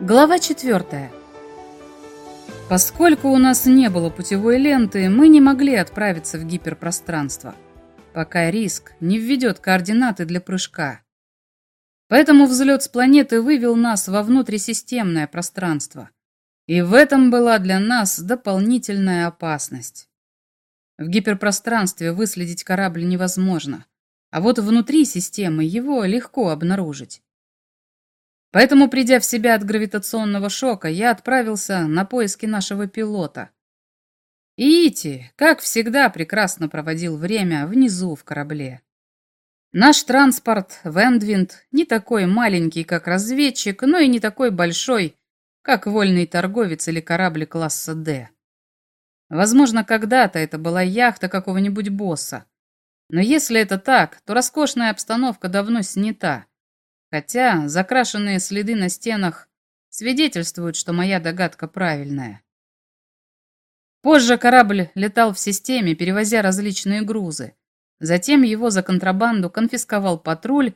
Глава 4. Поскольку у нас не было путевой ленты, мы не могли отправиться в гиперпространство, пока риск не введет координаты для прыжка. Поэтому взлет с планеты вывел нас во внутрисистемное пространство. И в этом была для нас дополнительная опасность. В гиперпространстве выследить корабль невозможно, а вот внутри системы его легко обнаружить. Поэтому, придя в себя от гравитационного шока, я отправился на поиски нашего пилота. Ити, как всегда, прекрасно проводил время внизу в корабле. Наш транспорт, Вендвинд, не такой маленький, как разведчик, но и не такой большой, как вольный торговец или корабль класса «Д». Возможно, когда-то это была яхта какого-нибудь босса. Но если это так, то роскошная обстановка давно снята, Хотя закрашенные следы на стенах свидетельствуют, что моя догадка правильная. Позже корабль летал в системе, перевозя различные грузы. Затем его за контрабанду конфисковал патруль,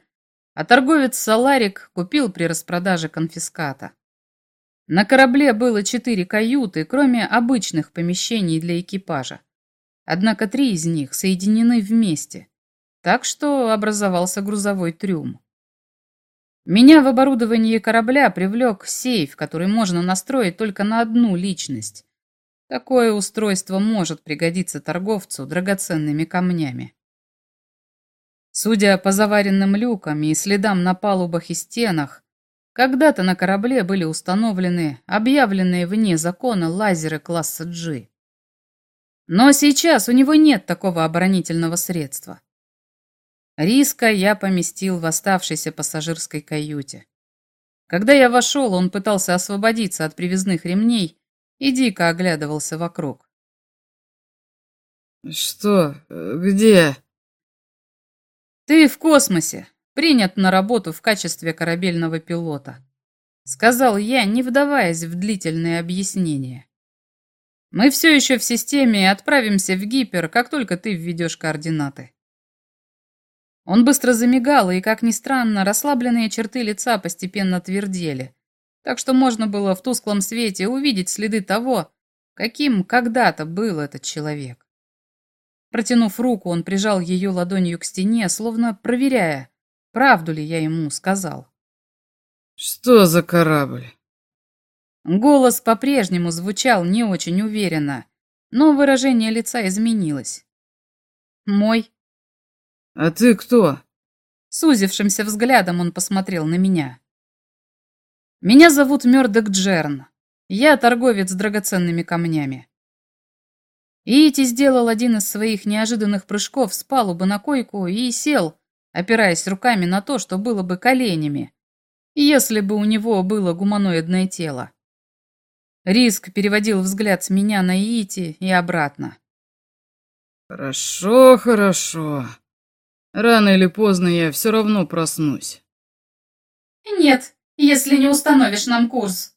а торговец Саларик купил при распродаже конфиската. На корабле было четыре каюты, кроме обычных помещений для экипажа. Однако три из них соединены вместе, так что образовался грузовой трюм. Меня в оборудовании корабля привлек сейф, который можно настроить только на одну личность. Такое устройство может пригодиться торговцу драгоценными камнями. Судя по заваренным люкам и следам на палубах и стенах, когда-то на корабле были установлены объявленные вне закона лазеры класса G. Но сейчас у него нет такого оборонительного средства. Риска я поместил в оставшейся пассажирской каюте. Когда я вошел, он пытался освободиться от привязных ремней и дико оглядывался вокруг. «Что? Где?» «Ты в космосе, принят на работу в качестве корабельного пилота», сказал я, не вдаваясь в длительные объяснения. «Мы все еще в системе и отправимся в гипер, как только ты введешь координаты». Он быстро замигал, и, как ни странно, расслабленные черты лица постепенно твердели, так что можно было в тусклом свете увидеть следы того, каким когда-то был этот человек. Протянув руку, он прижал ее ладонью к стене, словно проверяя, правду ли я ему сказал. «Что за корабль?» Голос по-прежнему звучал не очень уверенно, но выражение лица изменилось. «Мой», «А ты кто?» Сузившимся взглядом он посмотрел на меня. «Меня зовут Мёрдок Джерн. Я торговец с драгоценными камнями». Иити сделал один из своих неожиданных прыжков с палубы на койку и сел, опираясь руками на то, что было бы коленями, если бы у него было гуманоидное тело. Риск переводил взгляд с меня на Иити и обратно. «Хорошо, хорошо», Рано или поздно я все равно проснусь. Нет, если не установишь нам курс.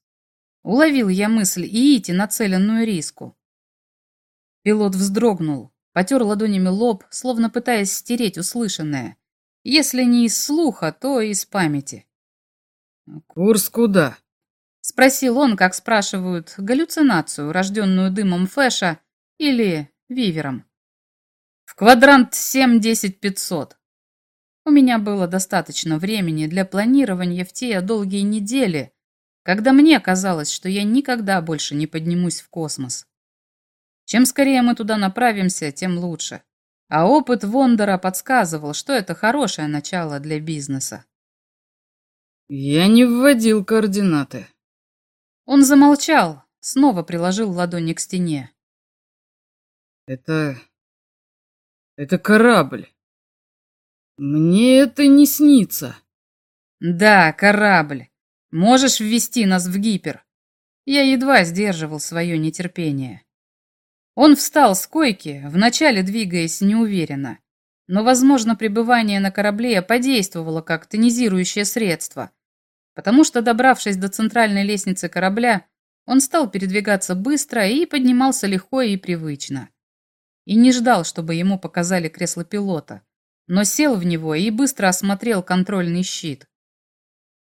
Уловил я мысль Иити, нацеленную риску. Пилот вздрогнул, потер ладонями лоб, словно пытаясь стереть услышанное. Если не из слуха, то из памяти. «Курс куда?» — спросил он, как спрашивают, галлюцинацию, рожденную дымом Фэша или вивером. Квадрант 7-10-500. У меня было достаточно времени для планирования в те долгие недели, когда мне казалось, что я никогда больше не поднимусь в космос. Чем скорее мы туда направимся, тем лучше. А опыт Вондора подсказывал, что это хорошее начало для бизнеса. Я не вводил координаты. Он замолчал, снова приложил ладони к стене. Это это корабль. Мне это не снится. Да, корабль. Можешь ввести нас в гипер. Я едва сдерживал свое нетерпение. Он встал с койки, вначале двигаясь неуверенно. Но, возможно, пребывание на корабле подействовало как тонизирующее средство, потому что, добравшись до центральной лестницы корабля, он стал передвигаться быстро и поднимался легко и привычно и не ждал, чтобы ему показали кресло пилота, но сел в него и быстро осмотрел контрольный щит.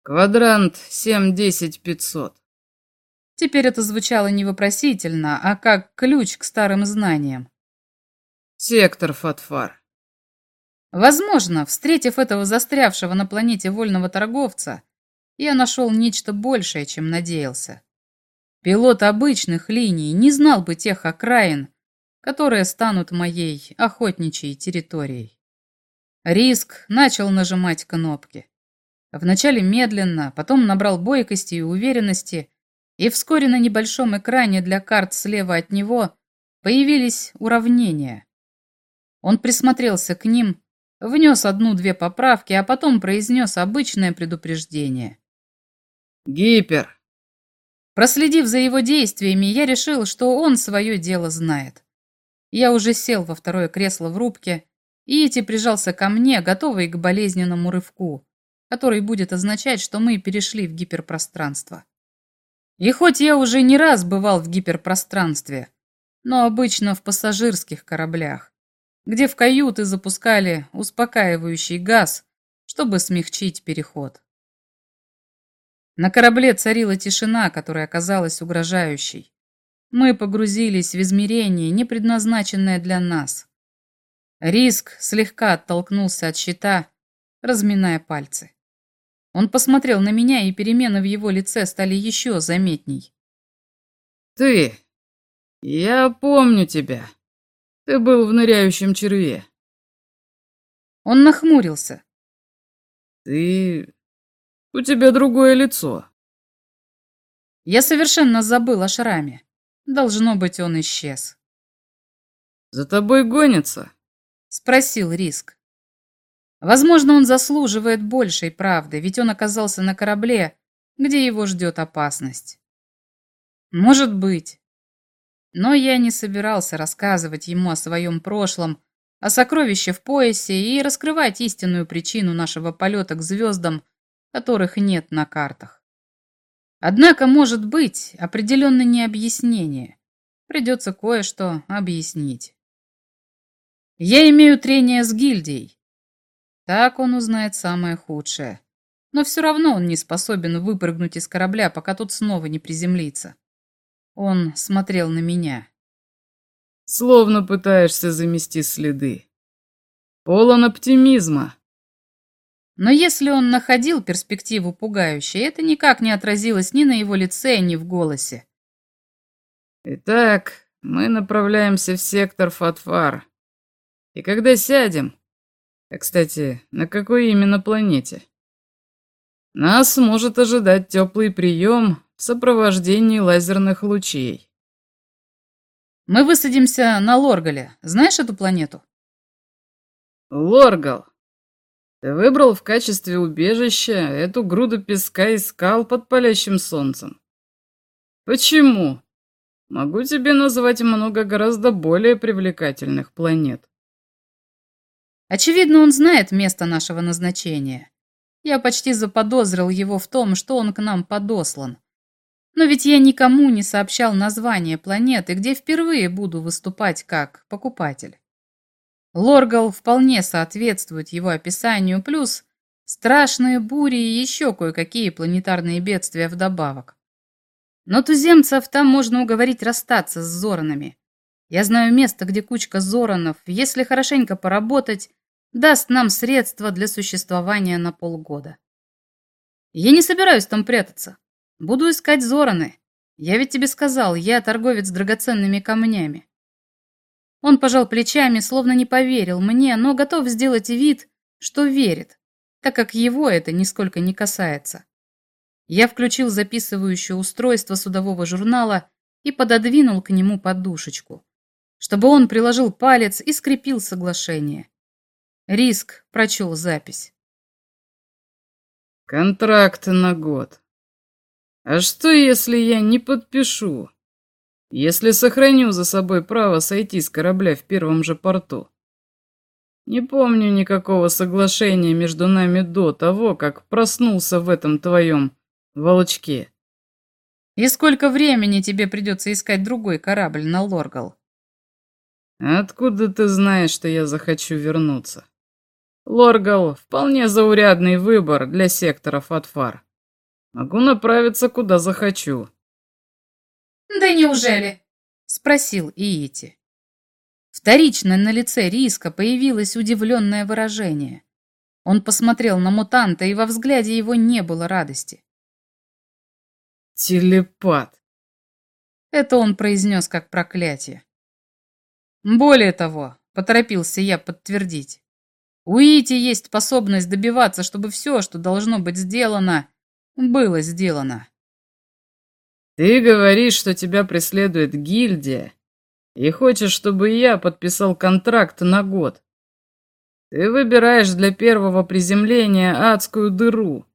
Квадрант 7-10-500. Теперь это звучало не вопросительно, а как ключ к старым знаниям. Сектор Фатфар. Возможно, встретив этого застрявшего на планете вольного торговца, я нашел нечто большее, чем надеялся. Пилот обычных линий не знал бы тех окраин, которые станут моей охотничьей территорией. Риск начал нажимать кнопки. Вначале медленно, потом набрал бойкости и уверенности, и вскоре на небольшом экране для карт слева от него появились уравнения. Он присмотрелся к ним, внес одну-две поправки, а потом произнес обычное предупреждение. «Гипер!» Проследив за его действиями, я решил, что он свое дело знает. Я уже сел во второе кресло в рубке, и Ити прижался ко мне, готовый к болезненному рывку, который будет означать, что мы перешли в гиперпространство. И хоть я уже не раз бывал в гиперпространстве, но обычно в пассажирских кораблях, где в каюты запускали успокаивающий газ, чтобы смягчить переход. На корабле царила тишина, которая оказалась угрожающей. Мы погрузились в измерение, не предназначенное для нас. Риск слегка оттолкнулся от щита, разминая пальцы. Он посмотрел на меня, и перемены в его лице стали еще заметней. «Ты! Я помню тебя. Ты был в ныряющем черве». Он нахмурился. «Ты... у тебя другое лицо». Я совершенно забыл о шраме. Должно быть, он исчез. «За тобой гонится?» — спросил Риск. Возможно, он заслуживает большей правды, ведь он оказался на корабле, где его ждет опасность. Может быть. Но я не собирался рассказывать ему о своем прошлом, о сокровище в поясе и раскрывать истинную причину нашего полета к звездам, которых нет на картах. Однако, может быть, определенно не объяснение. Придется кое-что объяснить. Я имею трение с гильдией, так он узнает самое худшее. Но все равно он не способен выпрыгнуть из корабля, пока тут снова не приземлится. Он смотрел на меня. Словно пытаешься замести следы. Полон оптимизма. Но если он находил перспективу пугающей, это никак не отразилось ни на его лице, ни в голосе. Итак, мы направляемся в сектор Фатфар. И когда сядем, а, кстати, на какой именно планете? Нас может ожидать теплый прием в сопровождении лазерных лучей. Мы высадимся на Лоргале. Знаешь эту планету? Лоргал. Ты выбрал в качестве убежища эту груду песка и скал под палящим солнцем. Почему? Могу тебе назвать много гораздо более привлекательных планет. Очевидно, он знает место нашего назначения. Я почти заподозрил его в том, что он к нам подослан. Но ведь я никому не сообщал название планеты, где впервые буду выступать как покупатель. Лоргал вполне соответствует его описанию, плюс страшные бури и еще кое-какие планетарные бедствия вдобавок. Но туземцев там можно уговорить расстаться с Зоранами. Я знаю место, где кучка Зоранов, если хорошенько поработать, даст нам средства для существования на полгода. Я не собираюсь там прятаться. Буду искать Зораны. Я ведь тебе сказал, я торговец драгоценными камнями. Он пожал плечами, словно не поверил мне, но готов сделать вид, что верит, так как его это нисколько не касается. Я включил записывающее устройство судового журнала и пододвинул к нему подушечку, чтобы он приложил палец и скрепил соглашение. Риск прочел запись. Контракт на год. А что, если я не подпишу? Если сохраню за собой право сойти с корабля в первом же порту? Не помню никакого соглашения между нами до того, как проснулся в этом твоем волчке. И сколько времени тебе придется искать другой корабль на Лоргал? Откуда ты знаешь, что я захочу вернуться? Лоргал — вполне заурядный выбор для сектора Фатфар. Могу направиться, куда захочу. Да неужели? Спросил Иити. Вторично на лице Риска появилось удивленное выражение. Он посмотрел на мутанта, и во взгляде его не было радости. Телепат. Это он произнес как проклятие. Более того, поторопился я подтвердить. У Ити есть способность добиваться, чтобы все, что должно быть сделано, было сделано. Ты говоришь, что тебя преследует гильдия, и хочешь, чтобы я подписал контракт на год. Ты выбираешь для первого приземления адскую дыру.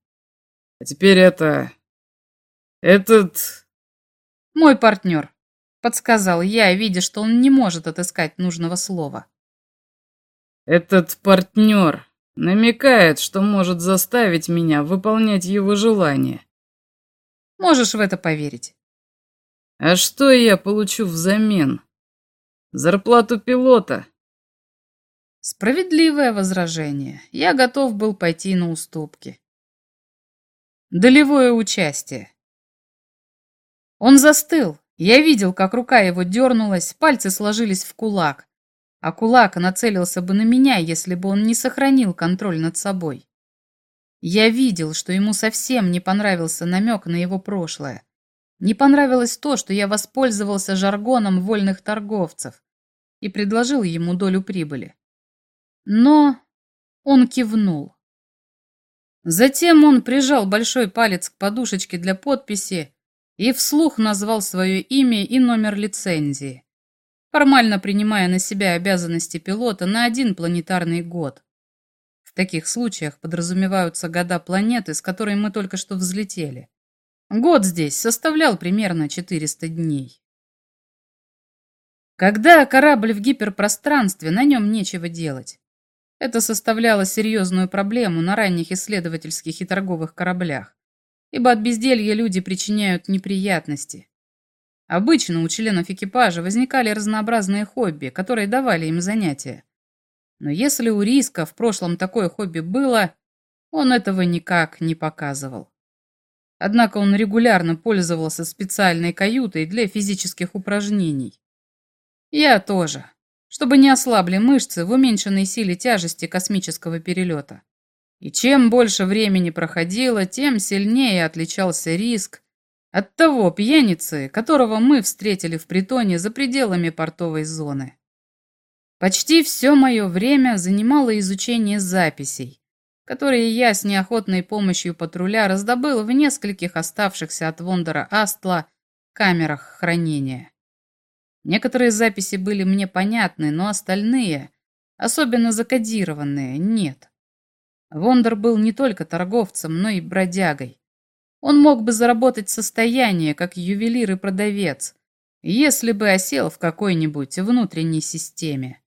А теперь это... Этот... Мой партнер, подсказал я, видя, что он не может отыскать нужного слова. Этот партнер намекает, что может заставить меня выполнять его желания. Можешь в это поверить. А что я получу взамен? Зарплату пилота, Справедливое возражение. Я готов был пойти на уступки. Долевое участие. Он застыл. Я видел, как рука его дернулась, пальцы сложились в кулак. А кулак нацелился бы на меня, если бы он не сохранил контроль над собой. Я видел, что ему совсем не понравился намек на его прошлое. Не понравилось то, что я воспользовался жаргоном вольных торговцев и предложил ему долю прибыли. Но он кивнул. Затем он прижал большой палец к подушечке для подписи и вслух назвал свое имя и номер лицензии, формально принимая на себя обязанности пилота на один планетарный год. Таких случаях подразумеваются года планеты, с которой мы только что взлетели. Год здесь составлял примерно 400 дней. Когда корабль в гиперпространстве, на нем нечего делать. Это составляло серьезную проблему на ранних исследовательских и торговых кораблях, ибо от безделья люди причиняют неприятности. Обычно у членов экипажа возникали разнообразные хобби, которые давали им занятия. Но если у Риска в прошлом такое хобби было, он этого никак не показывал. Однако он регулярно пользовался специальной каютой для физических упражнений. Я тоже чтобы не ослабли мышцы в уменьшенной силе тяжести космического перелета. И чем больше времени проходило, тем сильнее отличался риск от того пьяницы, которого мы встретили в притоне за пределами портовой зоны. Почти все мое время занимало изучение записей, которые я с неохотной помощью патруля раздобыл в нескольких оставшихся от Вондора Астла камерах хранения. Некоторые записи были мне понятны, но остальные, особенно закодированные, нет. Вондер был не только торговцем, но и бродягой. Он мог бы заработать состояние, как ювелир и продавец, если бы осел в какой-нибудь внутренней системе.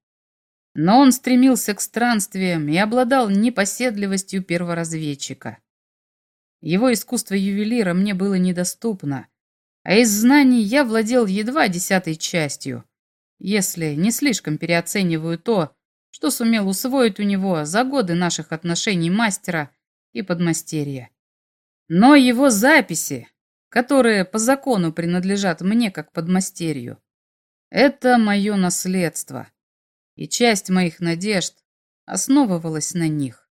Но он стремился к странствиям и обладал непоседливостью перворазведчика. Его искусство ювелира мне было недоступно, а из знаний я владел едва десятой частью, если не слишком переоцениваю то, что сумел усвоить у него за годы наших отношений мастера и подмастерья. Но его записи, которые по закону принадлежат мне как подмастерью, это мое наследство, и часть моих надежд основывалась на них.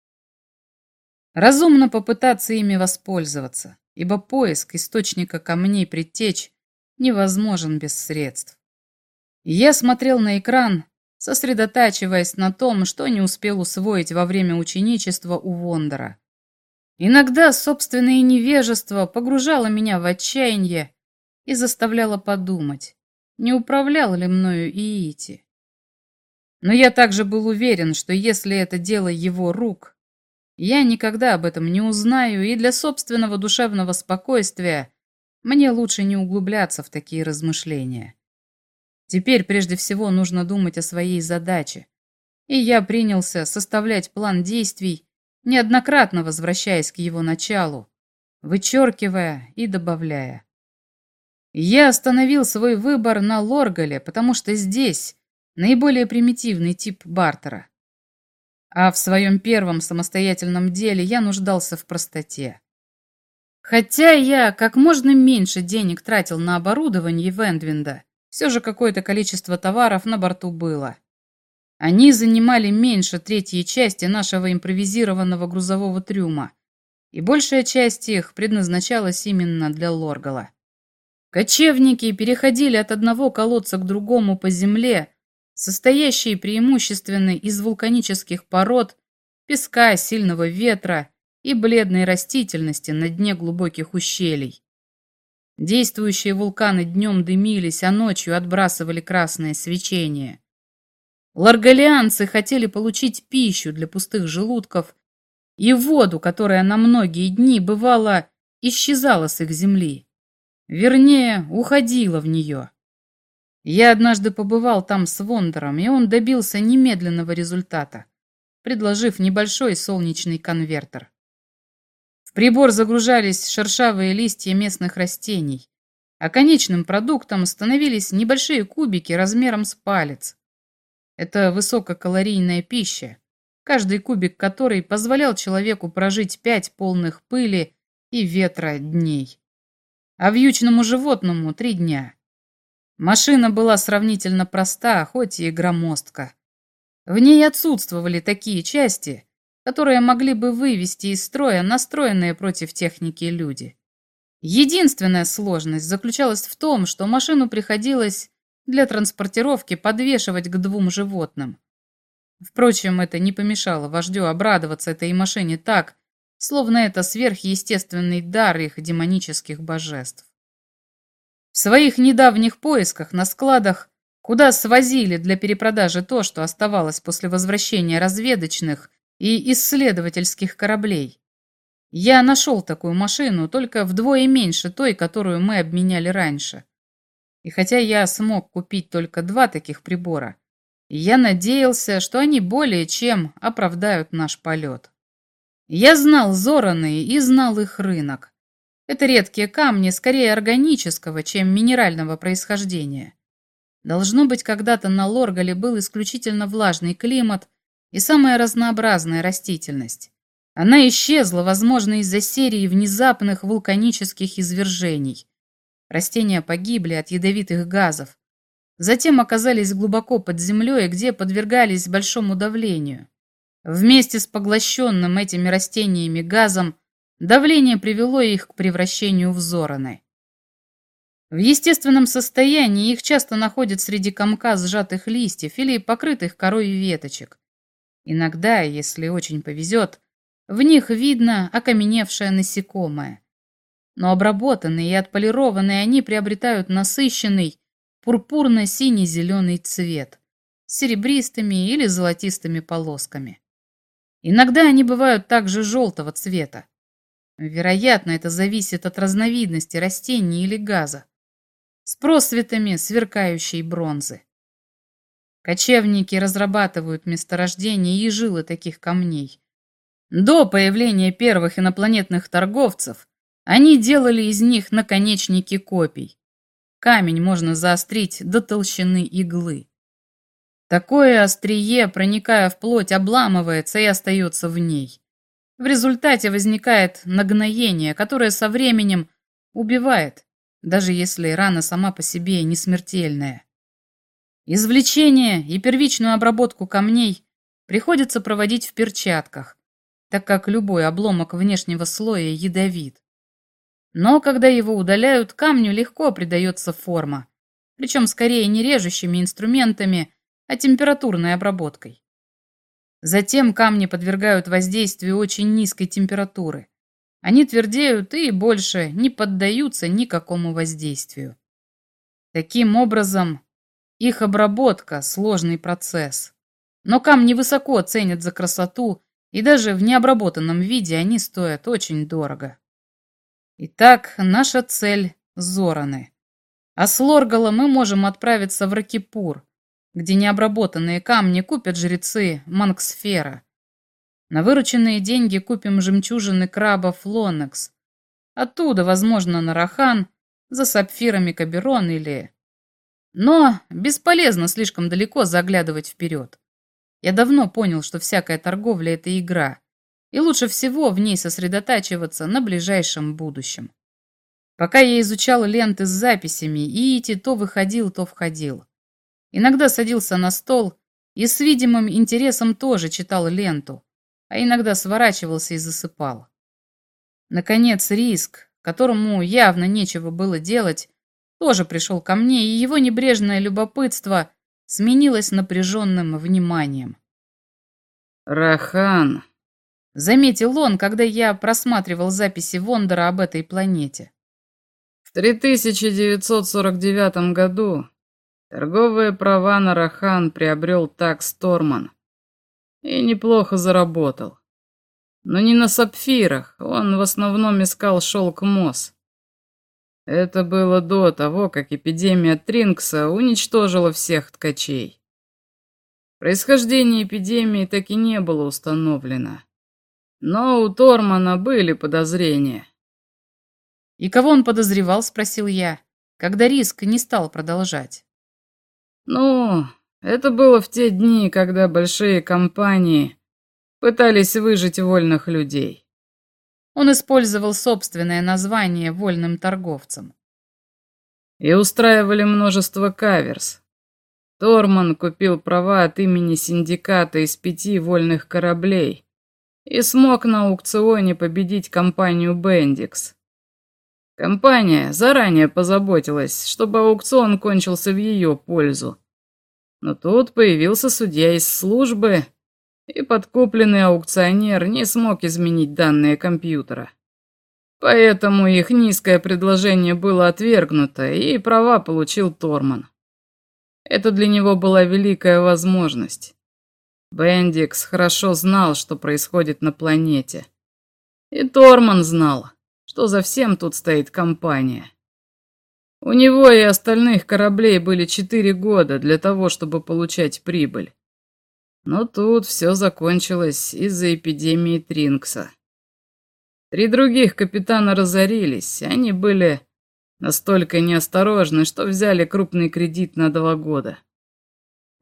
Разумно попытаться ими воспользоваться, ибо поиск источника камней предтеч невозможен без средств. я смотрел на экран, сосредотачиваясь на том, что не успел усвоить во время ученичества у Вондора. Иногда собственное невежество погружало меня в отчаяние и заставляло подумать, не управлял ли мною Иити. Но я также был уверен, что если это дело его рук, я никогда об этом не узнаю, и для собственного душевного спокойствия мне лучше не углубляться в такие размышления. Теперь прежде всего нужно думать о своей задаче. И я принялся составлять план действий, неоднократно возвращаясь к его началу, вычеркивая и добавляя. Я остановил свой выбор на Лоргале, потому что здесь наиболее примитивный тип бартера. А в своем первом самостоятельном деле я нуждался в простоте. Хотя я как можно меньше денег тратил на оборудование Вендвинда, все же какое-то количество товаров на борту было. Они занимали меньше третьей части нашего импровизированного грузового трюма, и большая часть их предназначалась именно для Лоргала. Кочевники переходили от одного колодца к другому по земле, состоящей преимущественно из вулканических пород, песка, сильного ветра и бледной растительности на дне глубоких ущелий. Действующие вулканы днем дымились, а ночью отбрасывали красное свечение. Ларгалианцы хотели получить пищу для пустых желудков и воду, которая на многие дни, бывало, исчезала с их земли. Вернее, уходила в нее. Я однажды побывал там с Вондером, и он добился немедленного результата, предложив небольшой солнечный конвертер. В прибор загружались шершавые листья местных растений, а конечным продуктом становились небольшие кубики размером с палец. Это высококалорийная пища, каждый кубик которой позволял человеку прожить пять полных пыли и ветра дней. А вьючному животному три дня. Машина была сравнительно проста, хоть и громоздка. В ней отсутствовали такие части, которые могли бы вывести из строя настроенные против техники люди. Единственная сложность заключалась в том, что машину приходилось для транспортировки подвешивать к двум животным. Впрочем, это не помешало вождю обрадоваться этой машине так, словно это сверхъестественный дар их демонических божеств. Своих недавних поисках на складах, куда свозили для перепродажи то, что оставалось после возвращения разведочных и исследовательских кораблей. Я нашел такую машину, только вдвое меньше той, которую мы обменяли раньше. И хотя я смог купить только два таких прибора, я надеялся, что они более чем оправдают наш полет. Я знал Зораны и знал их рынок. Это редкие камни, скорее органического, чем минерального происхождения. Должно быть, когда-то на Лоргале был исключительно влажный климат, и самая разнообразная растительность. Она исчезла, возможно, из-за серии внезапных вулканических извержений. Растения погибли от ядовитых газов. Затем оказались глубоко под землей, где подвергались большому давлению. Вместе с поглощенным этими растениями газом давление привело их к превращению в зороны. В естественном состоянии их часто находят среди комка сжатых листьев или покрытых корой веточек. Иногда, если очень повезет, в них видно окаменевшее насекомое. Но обработанные и отполированные они приобретают насыщенный пурпурно-синий-зеленый цвет с серебристыми или золотистыми полосками. Иногда они бывают также желтого цвета. Вероятно, это зависит от разновидности растений или газа, с просветами сверкающей бронзы. Кочевники разрабатывают месторождения и жилы таких камней. До появления первых инопланетных торговцев они делали из них наконечники копий. Камень можно заострить до толщины иглы. Такое острие, проникая в плоть, обламывается и остается в ней. В результате возникает нагноение, которое со временем убивает, даже если рана сама по себе не смертельная. Извлечение и первичную обработку камней приходится проводить в перчатках, так как любой обломок внешнего слоя ядовит. Но когда его удаляют, камню легко придается форма, причем скорее не режущими инструментами, а температурной обработкой. Затем камни подвергают воздействию очень низкой температуры. Они твердеют и больше не поддаются никакому воздействию. Таким образом, их обработка – сложный процесс. Но камни высоко ценят за красоту, и даже в необработанном виде они стоят очень дорого. Итак, наша цель – Зораны. А с Лоргала мы можем отправиться в Ракипур, где необработанные камни купят жрецы Манксфера. На вырученные деньги купим жемчужины крабов Лонекс. Оттуда, возможно, на Рахан, за сапфирами Каберон или но бесполезно слишком далеко заглядывать вперед. Я давно понял, что всякая торговля – это игра. и лучше всего в ней сосредотачиваться на ближайшем будущем. Пока я изучал ленты с записями, Иити то выходил, то входил. Иногда садился на стол и с видимым интересом тоже читал ленту, а иногда сворачивался и засыпал. Наконец, риск, которому явно нечего было делать, тоже пришел ко мне, и его небрежное любопытство сменилось напряженным вниманием. «Рахан», — заметил он, когда я просматривал записи Вондора об этой планете. «В 3949 году торговые права на Рахан приобрел Такс Торман и неплохо заработал. Но не на сапфирах, он в основном искал шелк Мосс. Это было до того, как эпидемия Тринкса уничтожила всех ткачей. Происхождение эпидемии так и не было установлено. Но у Тормана были подозрения. «И кого он подозревал?» – спросил я, когда риск не стал продолжать. «Ну, это было в те дни, когда большие компании пытались выжить вольных людей. Он использовал собственное название вольным торговцам. И устраивали множество каверс. Торман купил права от имени синдиката из пяти вольных кораблей и смог на аукционе победить компанию Бендикс. Компания заранее позаботилась, чтобы аукцион кончился в ее пользу. Но тут появился судья из службы и подкупленный аукционер не смог изменить данные компьютера. Поэтому их низкое предложение было отвергнуто, и права получил Торман. Это для него была великая возможность. Бендикс хорошо знал, что происходит на планете. И Торман знал, что за всем тут стоит компания. У него и остальных кораблей были четыре года для того, чтобы получать прибыль. Но тут все закончилось из-за эпидемии Тринкса. Три других капитана разорились, они были настолько неосторожны, что взяли крупный кредит на два года.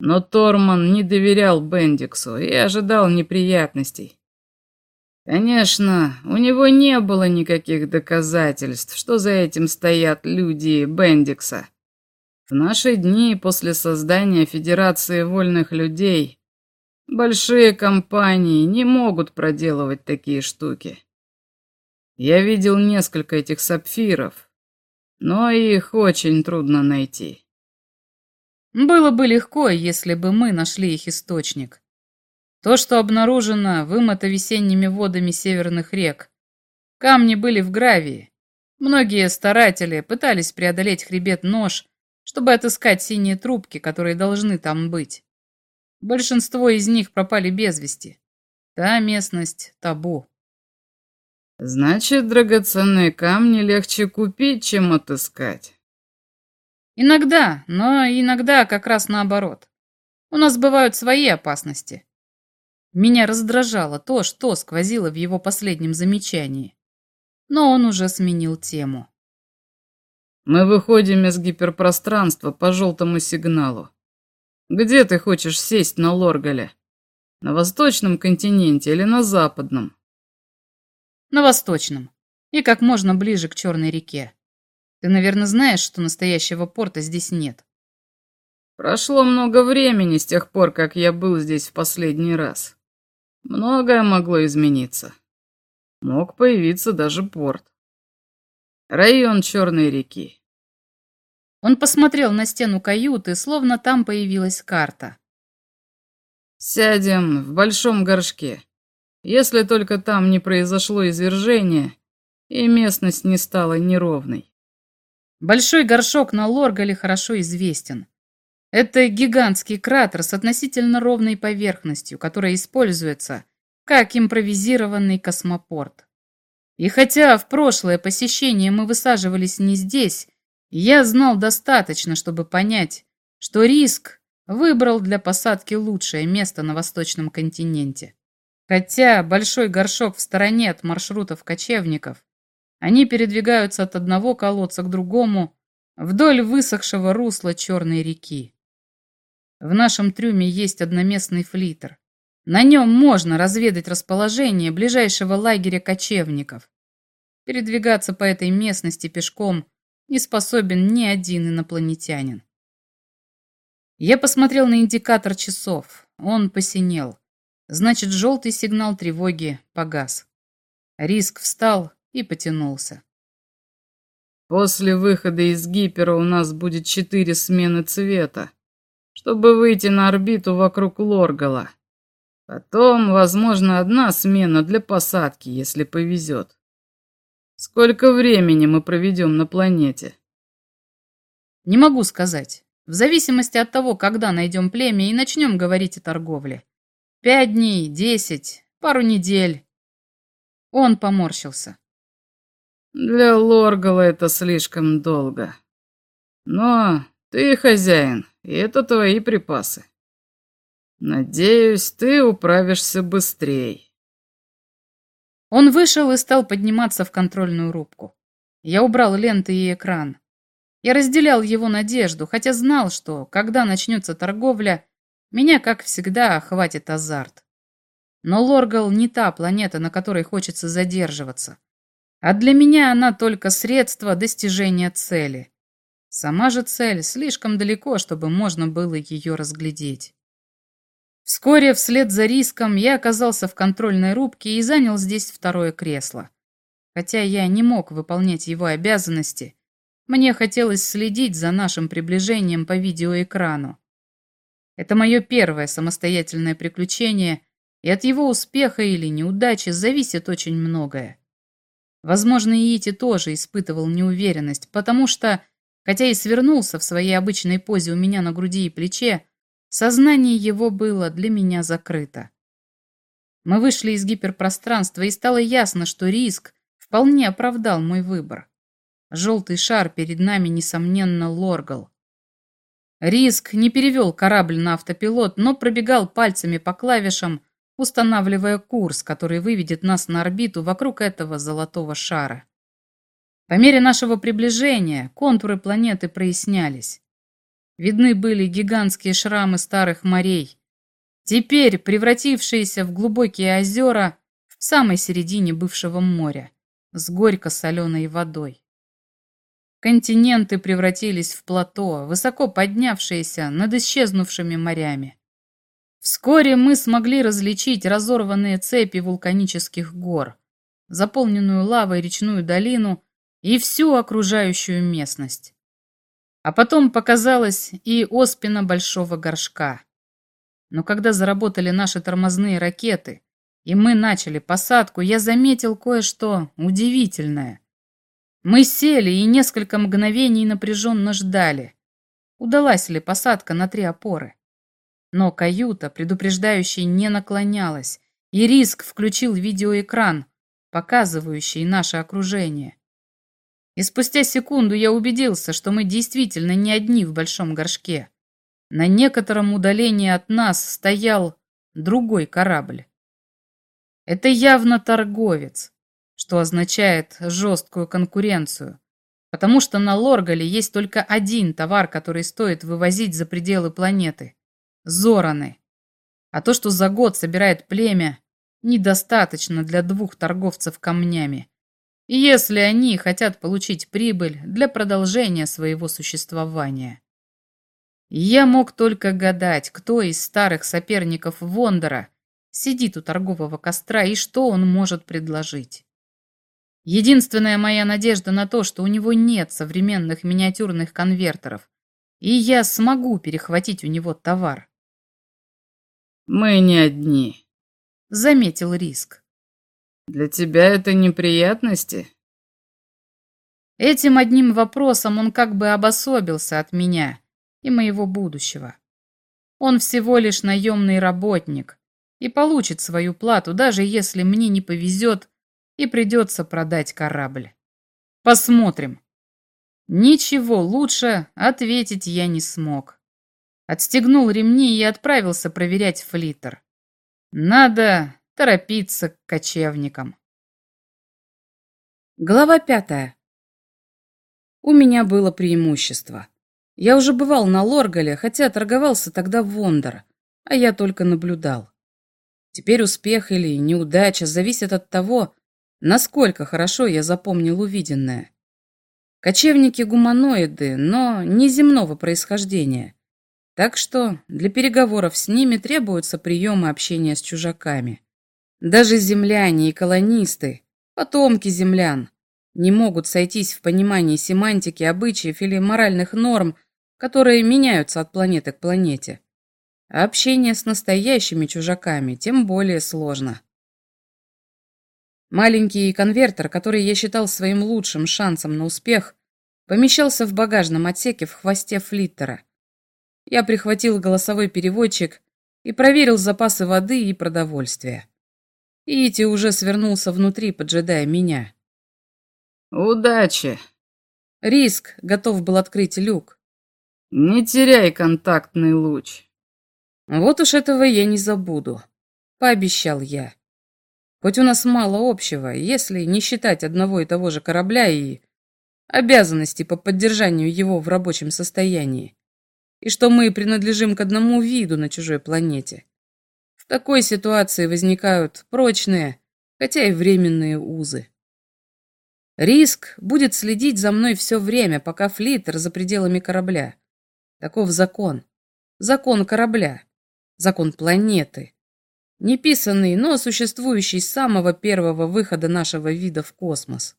Но Торман не доверял Бендиксу и ожидал неприятностей. Конечно, у него не было никаких доказательств, что за этим стоят люди Бендикса. В наши дни после создания Федерации вольных людей Большие компании не могут проделывать такие штуки. Я видел несколько этих сапфиров, но их очень трудно найти. Было бы легко, если бы мы нашли их источник. То, что обнаружено вымыто весенними водами северных рек. Камни были в гравии. Многие старатели пытались преодолеть хребет нож, чтобы отыскать синие трубки, которые должны там быть. Большинство из них пропали без вести. Та местность – табу. Значит, драгоценные камни легче купить, чем отыскать. Иногда, но иногда как раз наоборот. У нас бывают свои опасности. Меня раздражало то, что сквозило в его последнем замечании. Но он уже сменил тему. Мы выходим из гиперпространства по желтому сигналу. Где ты хочешь сесть на Лоргале? На восточном континенте или на западном? На восточном. И как можно ближе к Черной реке. Ты, наверное, знаешь, что настоящего порта здесь нет. Прошло много времени с тех пор, как я был здесь в последний раз. Многое могло измениться. Мог появиться даже порт. Район Черной реки. Он посмотрел на стену каюты, словно там появилась карта. «Сядем в большом горшке. Если только там не произошло извержение, и местность не стала неровной». Большой горшок на Лоргале хорошо известен. Это гигантский кратер с относительно ровной поверхностью, которая используется как импровизированный космопорт. И хотя в прошлое посещение мы высаживались не здесь, я знал достаточно, чтобы понять, что риск выбрал для посадки лучшее место на восточном континенте. Хотя большой горшок в стороне от маршрутов кочевников, они передвигаются от одного колодца к другому вдоль высохшего русла Черной реки. В нашем трюме есть одноместный флитер, На нем можно разведать расположение ближайшего лагеря кочевников. Передвигаться по этой местности пешком не способен ни один инопланетянин. Я посмотрел на индикатор часов. Он посинел. Значит, желтый сигнал тревоги погас. Риск встал и потянулся. После выхода из гипера у нас будет четыре смены цвета, чтобы выйти на орбиту вокруг Лоргала. Потом, возможно, одна смена для посадки, если повезет. Сколько времени мы проведем на планете? Не могу сказать. В зависимости от того, когда найдем племя и начнем говорить о торговле. Пять дней, десять, пару недель. Он поморщился. Для Лоргала это слишком долго. Но ты хозяин, это твои припасы. Надеюсь, ты управишься быстрее. Он вышел и стал подниматься в контрольную рубку. Я убрал ленты и экран. Я разделял его надежду, хотя знал, что, когда начнется торговля, меня, как всегда, охватит азарт. Но Лоргал не та планета, на которой хочется задерживаться. А для меня она только средство достижения цели. Сама же цель слишком далеко, чтобы можно было ее разглядеть. Вскоре, вслед за риском, я оказался в контрольной рубке и занял здесь второе кресло. Хотя я не мог выполнять его обязанности, мне хотелось следить за нашим приближением по видеоэкрану. Это мое первое самостоятельное приключение, и от его успеха или неудачи зависит очень многое. Возможно, и Ити тоже испытывал неуверенность, потому что, хотя и свернулся в своей обычной позе у меня на груди и плече, Сознание его было для меня закрыто. Мы вышли из гиперпространства, и стало ясно, что риск вполне оправдал мой выбор. Желтый шар перед нами, несомненно, лоргал. Риск не перевел корабль на автопилот, но пробегал пальцами по клавишам, устанавливая курс, который выведет нас на орбиту вокруг этого золотого шара. По мере нашего приближения контуры планеты прояснялись. Видны были гигантские шрамы старых морей, теперь превратившиеся в глубокие озера в самой середине бывшего моря, с горько-соленой водой. Континенты превратились в плато, высоко поднявшиеся над исчезнувшими морями. Вскоре мы смогли различить разорванные цепи вулканических гор, заполненную лавой речную долину и всю окружающую местность. А потом показалась и оспина большого горшка. Но когда заработали наши тормозные ракеты, и мы начали посадку, я заметил кое-что удивительное. Мы сели и несколько мгновений напряженно ждали, удалась ли посадка на три опоры. Но каюта, предупреждающая, не наклонялась, и Риск включил видеоэкран, показывающий наше окружение. И спустя секунду я убедился, что мы действительно не одни в большом горшке. На некотором удалении от нас стоял другой корабль. Это явно торговец, что означает жесткую конкуренцию, потому что на Лоргале есть только один товар, который стоит вывозить за пределы планеты – зораны. А то, что за год собирает племя, недостаточно для двух торговцев камнями если они хотят получить прибыль для продолжения своего существования. Я мог только гадать, кто из старых соперников Вондора сидит у торгового костра и что он может предложить. Единственная моя надежда на то, что у него нет современных миниатюрных конвертеров, и я смогу перехватить у него товар. «Мы не одни», — заметил Риск. Для тебя это неприятности? Этим одним вопросом он как бы обособился от меня и моего будущего. Он всего лишь наемный работник и получит свою плату, даже если мне не повезет и придется продать корабль. Посмотрим. Ничего лучше ответить я не смог. Отстегнул ремни и отправился проверять флиттер. Надо торопиться к кочевникам. Глава пятая. У меня было преимущество. Я уже бывал на Лоргале, хотя торговался тогда в Вондор, а я только наблюдал. Теперь успех или неудача зависит от того, насколько хорошо я запомнил увиденное. Кочевники-гуманоиды, но не земного происхождения. Так что для переговоров с ними требуются приемы общения с чужаками. Даже земляне и колонисты, потомки землян, не могут сойтись в понимании семантики, обычаев или моральных норм, которые меняются от планеты к планете. А общение с настоящими чужаками тем более сложно. Маленький конвертер, который я считал своим лучшим шансом на успех, помещался в багажном отсеке в хвосте флиттера. Я прихватил голосовой переводчик и проверил запасы воды и продовольствия. Ити уже свернулся внутри, поджидая меня. «Удачи!» Риск готов был открыть люк. «Не теряй контактный луч!» «Вот уж этого я не забуду», — пообещал я. «Хоть у нас мало общего, если не считать одного и того же корабля и обязанностей по поддержанию его в рабочем состоянии, и что мы принадлежим к одному виду на чужой планете. Такой ситуации возникают прочные, хотя и временные узы. Риск будет следить за мной все время, пока флиттер за пределами корабля. Таков закон. Закон корабля. Закон планеты. Неписанный, но существующий с самого первого выхода нашего вида в космос.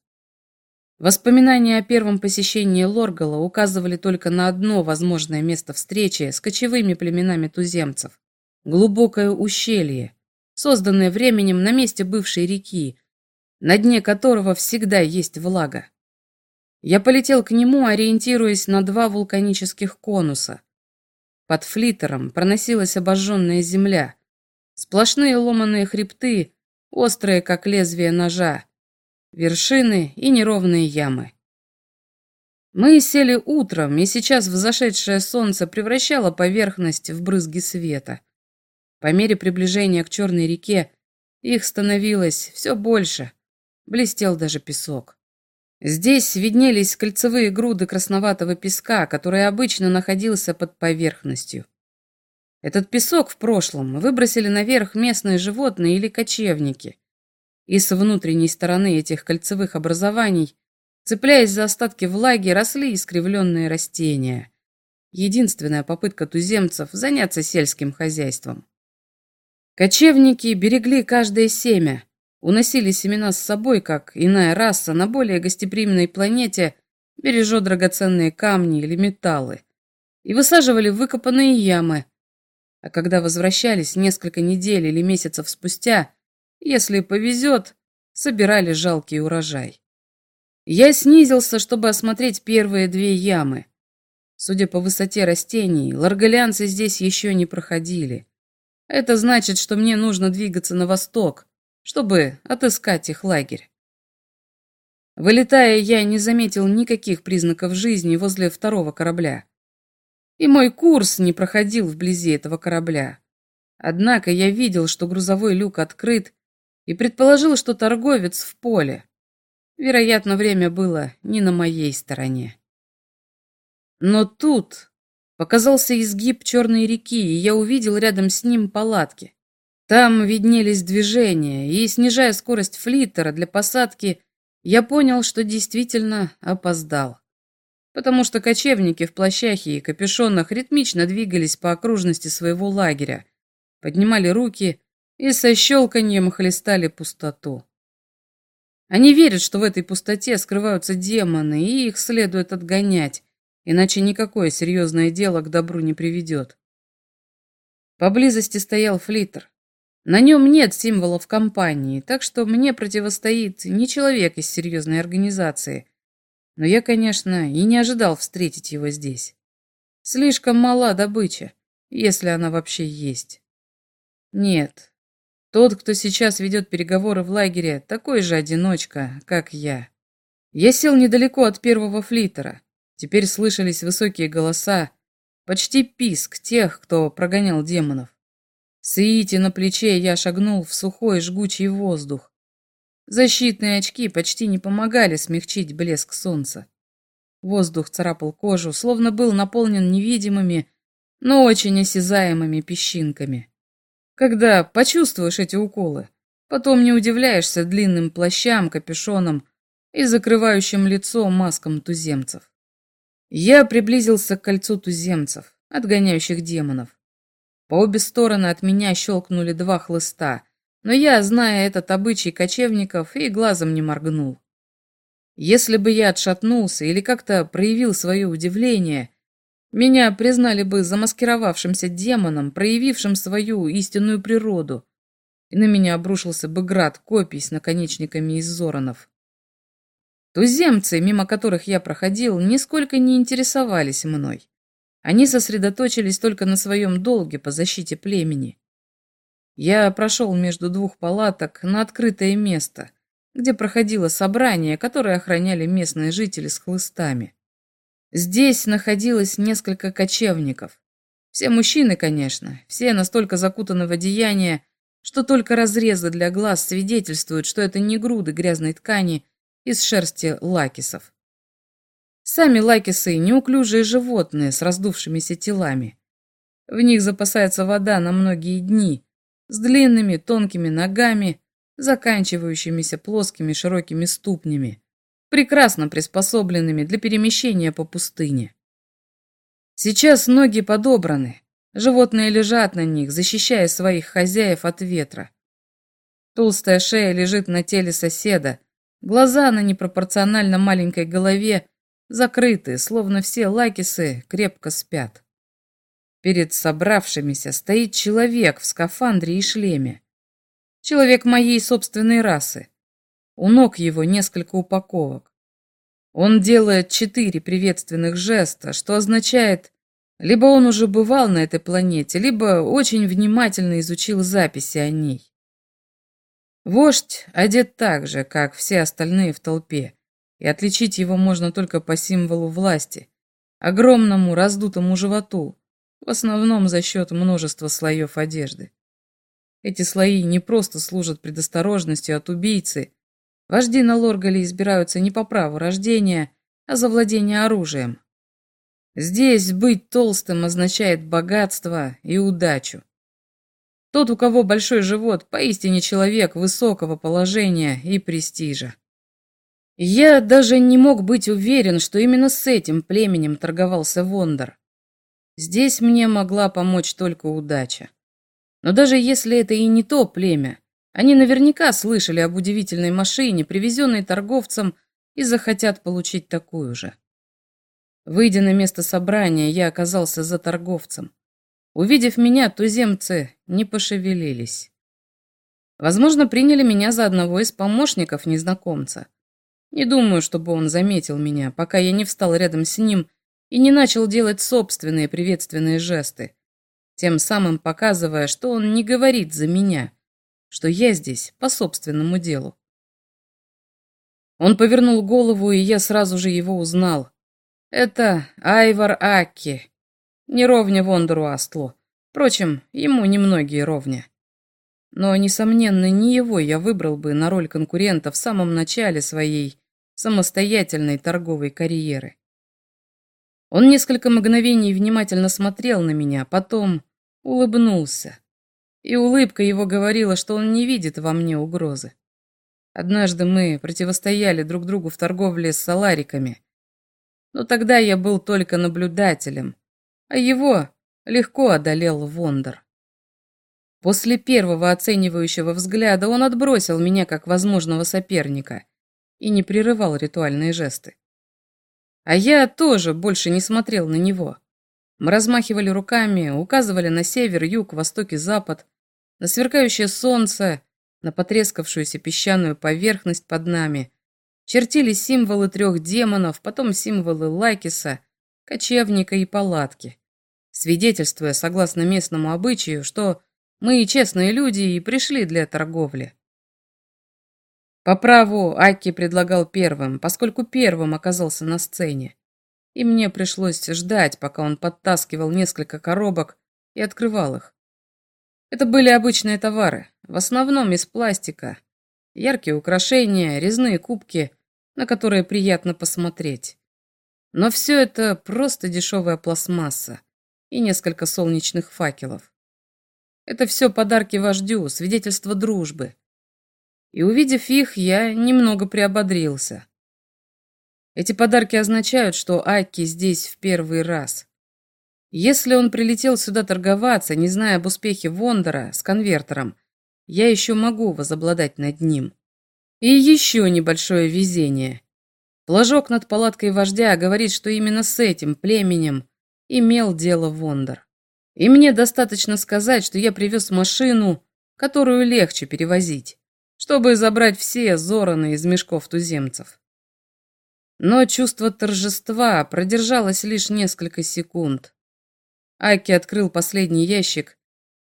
Воспоминания о первом посещении Лоргала указывали только на одно возможное место встречи с кочевыми племенами туземцев глубокое ущелье, созданное временем на месте бывшей реки, на дне которого всегда есть влага. Я полетел к нему, ориентируясь на два вулканических конуса. Под флитером проносилась обожженная земля, сплошные ломаные хребты, острые, как лезвие ножа, вершины и неровные ямы. Мы сели утром, и сейчас взошедшее солнце превращало поверхность в брызги света. По мере приближения к Черной реке их становилось все больше. Блестел даже песок. Здесь виднелись кольцевые груды красноватого песка, который обычно находился под поверхностью. Этот песок в прошлом выбросили наверх местные животные или кочевники. И с внутренней стороны этих кольцевых образований, цепляясь за остатки влаги, росли искривленные растения. Единственная попытка туземцев заняться сельским хозяйством. Кочевники берегли каждое семя, уносили семена с собой, как иная раса на более гостеприимной планете бережет драгоценные камни или металлы, и высаживали выкопанные ямы, а когда возвращались несколько недель или месяцев спустя, если повезет, собирали жалкий урожай. Я снизился, чтобы осмотреть первые две ямы. Судя по высоте растений, ларголянцы здесь еще не проходили. Это значит, что мне нужно двигаться на восток, чтобы отыскать их лагерь. Вылетая, я не заметил никаких признаков жизни возле второго корабля. И мой курс не проходил вблизи этого корабля. Однако я видел, что грузовой люк открыт, и предположил, что торговец в поле. Вероятно, время было не на моей стороне. Но тут Показался изгиб черной реки, и я увидел рядом с ним палатки. Там виднелись движения, и, снижая скорость флиттера для посадки, я понял, что действительно опоздал. Потому что кочевники в плащахе и капюшонах ритмично двигались по окружности своего лагеря, поднимали руки и со щелканьем хлестали пустоту. Они верят, что в этой пустоте скрываются демоны, и их следует отгонять, иначе никакое серьезное дело к добру не приведет. Поблизости стоял флиттер. На нем нет символов компании, так что мне противостоит не человек из серьезной организации. Но я, конечно, и не ожидал встретить его здесь. Слишком мала добыча, если она вообще есть. Нет, тот, кто сейчас ведет переговоры в лагере, такой же одиночка, как я. Я сел недалеко от первого флиттера. Теперь слышались высокие голоса, почти писк тех, кто прогонял демонов. С на плече я шагнул в сухой жгучий воздух. Защитные очки почти не помогали смягчить блеск солнца. Воздух царапал кожу, словно был наполнен невидимыми, но очень осязаемыми песчинками. Когда почувствуешь эти уколы, потом не удивляешься длинным плащам, капюшонам и закрывающим лицо маскам туземцев. Я приблизился к кольцу туземцев, отгоняющих демонов. По обе стороны от меня щелкнули два хлыста, но я, зная этот обычай кочевников, и глазом не моргнул. Если бы я отшатнулся или как-то проявил свое удивление, меня признали бы замаскировавшимся демоном, проявившим свою истинную природу, и на меня обрушился бы град копий с наконечниками из зоронов. Туземцы, мимо которых я проходил, нисколько не интересовались мной. Они сосредоточились только на своем долге по защите племени. Я прошел между двух палаток на открытое место, где проходило собрание, которое охраняли местные жители с хлыстами. Здесь находилось несколько кочевников. Все мужчины, конечно, все настолько закутаны в одеяние, что только разрезы для глаз свидетельствуют, что это не груды грязной ткани из шерсти лакисов. Сами лакисы – неуклюжие животные с раздувшимися телами. В них запасается вода на многие дни, с длинными тонкими ногами, заканчивающимися плоскими широкими ступнями, прекрасно приспособленными для перемещения по пустыне. Сейчас ноги подобраны, животные лежат на них, защищая своих хозяев от ветра. Толстая шея лежит на теле соседа, глаза на непропорционально маленькой голове закрыты, словно все лакисы крепко спят. Перед собравшимися стоит человек в скафандре и шлеме. Человек моей собственной расы. У ног его несколько упаковок. Он делает четыре приветственных жеста, что означает, либо он уже бывал на этой планете, либо очень внимательно изучил записи о ней. Вождь одет так же, как все остальные в толпе, и отличить его можно только по символу власти, огромному раздутому животу, в основном за счет множества слоев одежды. Эти слои не просто служат предосторожностью от убийцы. Вожди на Лоргале избираются не по праву рождения, а за владение оружием. Здесь быть толстым означает богатство и удачу. Тот, у кого большой живот, поистине человек высокого положения и престижа. Я даже не мог быть уверен, что именно с этим племенем торговался Вондор. Здесь мне могла помочь только удача. Но даже если это и не то племя, они наверняка слышали об удивительной машине, привезенной торговцам, и захотят получить такую же. Выйдя на место собрания, я оказался за торговцем. Увидев меня, туземцы не пошевелились. Возможно, приняли меня за одного из помощников незнакомца. Не думаю, чтобы он заметил меня, пока я не встал рядом с ним и не начал делать собственные приветственные жесты, тем самым показывая, что он не говорит за меня, что я здесь по собственному делу. Он повернул голову, и я сразу же его узнал. Это Айвар Аки, не ровня Вондору Астлу. Впрочем, ему немногие ровня. Но, несомненно, не его я выбрал бы на роль конкурента в самом начале своей самостоятельной торговой карьеры. Он несколько мгновений внимательно смотрел на меня, потом улыбнулся. И улыбка его говорила, что он не видит во мне угрозы. Однажды мы противостояли друг другу в торговле с салариками. Но тогда я был только наблюдателем, а его легко одолел Вондор. После первого оценивающего взгляда он отбросил меня как возможного соперника и не прерывал ритуальные жесты. А я тоже больше не смотрел на него. Мы размахивали руками, указывали на север, юг, восток и запад, на сверкающее солнце, на потрескавшуюся песчаную поверхность под нами. Чертили символы трех демонов, потом символы Лакиса, кочевника и палатки, свидетельствуя, согласно местному обычаю, что мы честные люди и пришли для торговли. По праву Аки предлагал первым, поскольку первым оказался на сцене и мне пришлось ждать, пока он подтаскивал несколько коробок и открывал их. Это были обычные товары, в основном из пластика, яркие украшения, резные кубки, на которые приятно посмотреть. Но все это просто дешевая пластмасса и несколько солнечных факелов. Это все подарки вождю, свидетельство дружбы. И увидев их, я немного приободрился. Эти подарки означают, что Аки здесь в первый раз. Если он прилетел сюда торговаться, не зная об успехе Вондора с конвертером, я еще могу возобладать над ним. И еще небольшое везение. Флажок над палаткой вождя говорит, что именно с этим племенем имел дело Вондор. И мне достаточно сказать, что я привез машину, которую легче перевозить, чтобы забрать все зораны из мешков туземцев. Но чувство торжества продержалось лишь несколько секунд. Аки открыл последний ящик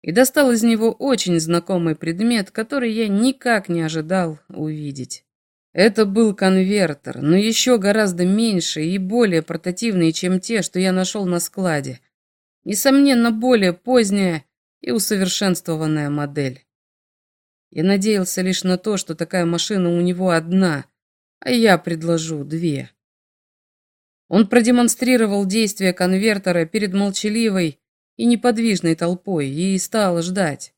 и достал из него очень знакомый предмет, который я никак не ожидал увидеть. Это был конвертер, но еще гораздо меньше и более портативный, чем те, что я нашел на складе. Несомненно, более поздняя и усовершенствованная модель. Я надеялся лишь на то, что такая машина у него одна, а я предложу две. Он продемонстрировал действие конвертера перед молчаливой и неподвижной толпой и стал ждать.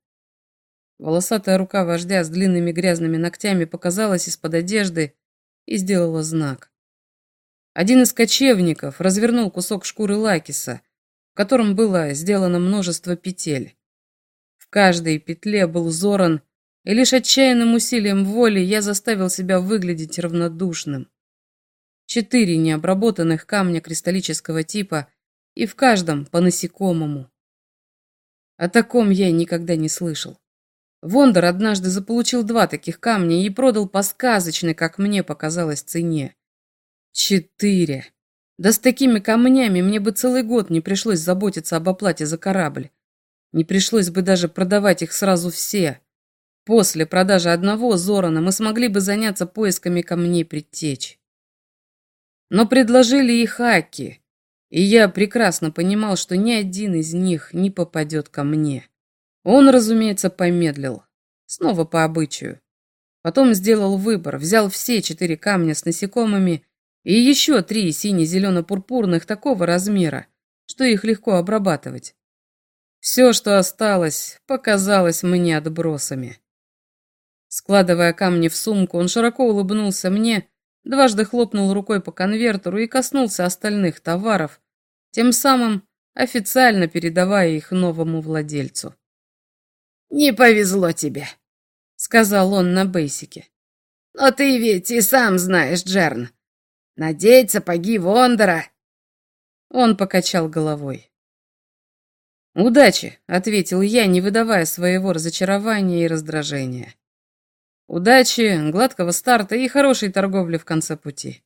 Волосатая рука вождя с длинными грязными ногтями показалась из-под одежды и сделала знак. Один из кочевников развернул кусок шкуры лакиса, в котором было сделано множество петель. В каждой петле был зоран, и лишь отчаянным усилием воли я заставил себя выглядеть равнодушным. Четыре необработанных камня кристаллического типа, и в каждом по насекомому. О таком я никогда не слышал. Вондор однажды заполучил два таких камня и продал по сказочной, как мне показалось, цене. Четыре. Да с такими камнями мне бы целый год не пришлось заботиться об оплате за корабль. Не пришлось бы даже продавать их сразу все. После продажи одного Зорана мы смогли бы заняться поисками камней предтеч. Но предложили их Аки, и я прекрасно понимал, что ни один из них не попадет ко мне. Он, разумеется, помедлил. Снова по обычаю. Потом сделал выбор, взял все четыре камня с насекомыми и еще три сине-зелено-пурпурных такого размера, что их легко обрабатывать. Все, что осталось, показалось мне отбросами. Складывая камни в сумку, он широко улыбнулся мне, дважды хлопнул рукой по конвертеру и коснулся остальных товаров, тем самым официально передавая их новому владельцу. «Не повезло тебе», — сказал он на бейсике. «Но ты ведь и сам знаешь, Джерн. Надеть сапоги Вондора». Он покачал головой. «Удачи», — ответил я, не выдавая своего разочарования и раздражения. «Удачи, гладкого старта и хорошей торговли в конце пути».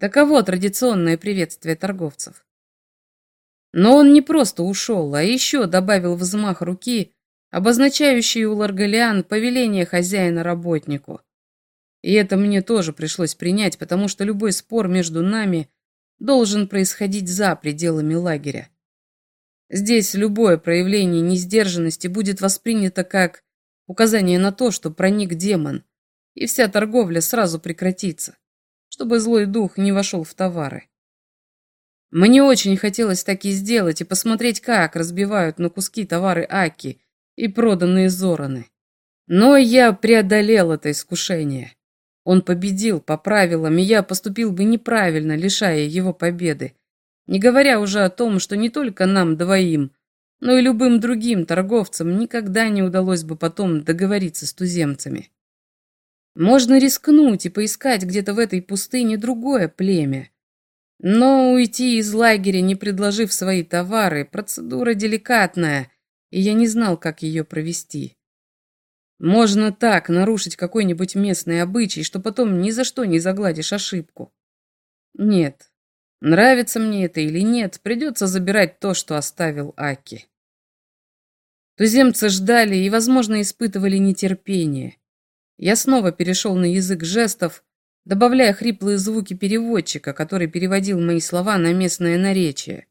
Таково традиционное приветствие торговцев. Но он не просто ушел, а еще добавил взмах руки, обозначающий у Ларгалиан повеление хозяина работнику. И это мне тоже пришлось принять, потому что любой спор между нами должен происходить за пределами лагеря. Здесь любое проявление несдержанности будет воспринято как указание на то, что проник демон, и вся торговля сразу прекратится, чтобы злой дух не вошел в товары. Мне очень хотелось так и сделать и посмотреть, как разбивают на куски товары Аки и проданные Зораны. Но я преодолел это искушение. Он победил по правилам, и я поступил бы неправильно, лишая его победы. Не говоря уже о том, что не только нам двоим, но и любым другим торговцам никогда не удалось бы потом договориться с туземцами. Можно рискнуть и поискать где-то в этой пустыне другое племя. Но уйти из лагеря, не предложив свои товары, процедура деликатная, и я не знал, как ее провести. Можно так нарушить какой-нибудь местный обычай, что потом ни за что не загладишь ошибку. Нет, нравится мне это или нет, придется забирать то, что оставил Аки. Туземцы ждали и, возможно, испытывали нетерпение. Я снова перешел на язык жестов, добавляя хриплые звуки переводчика, который переводил мои слова на местное наречие.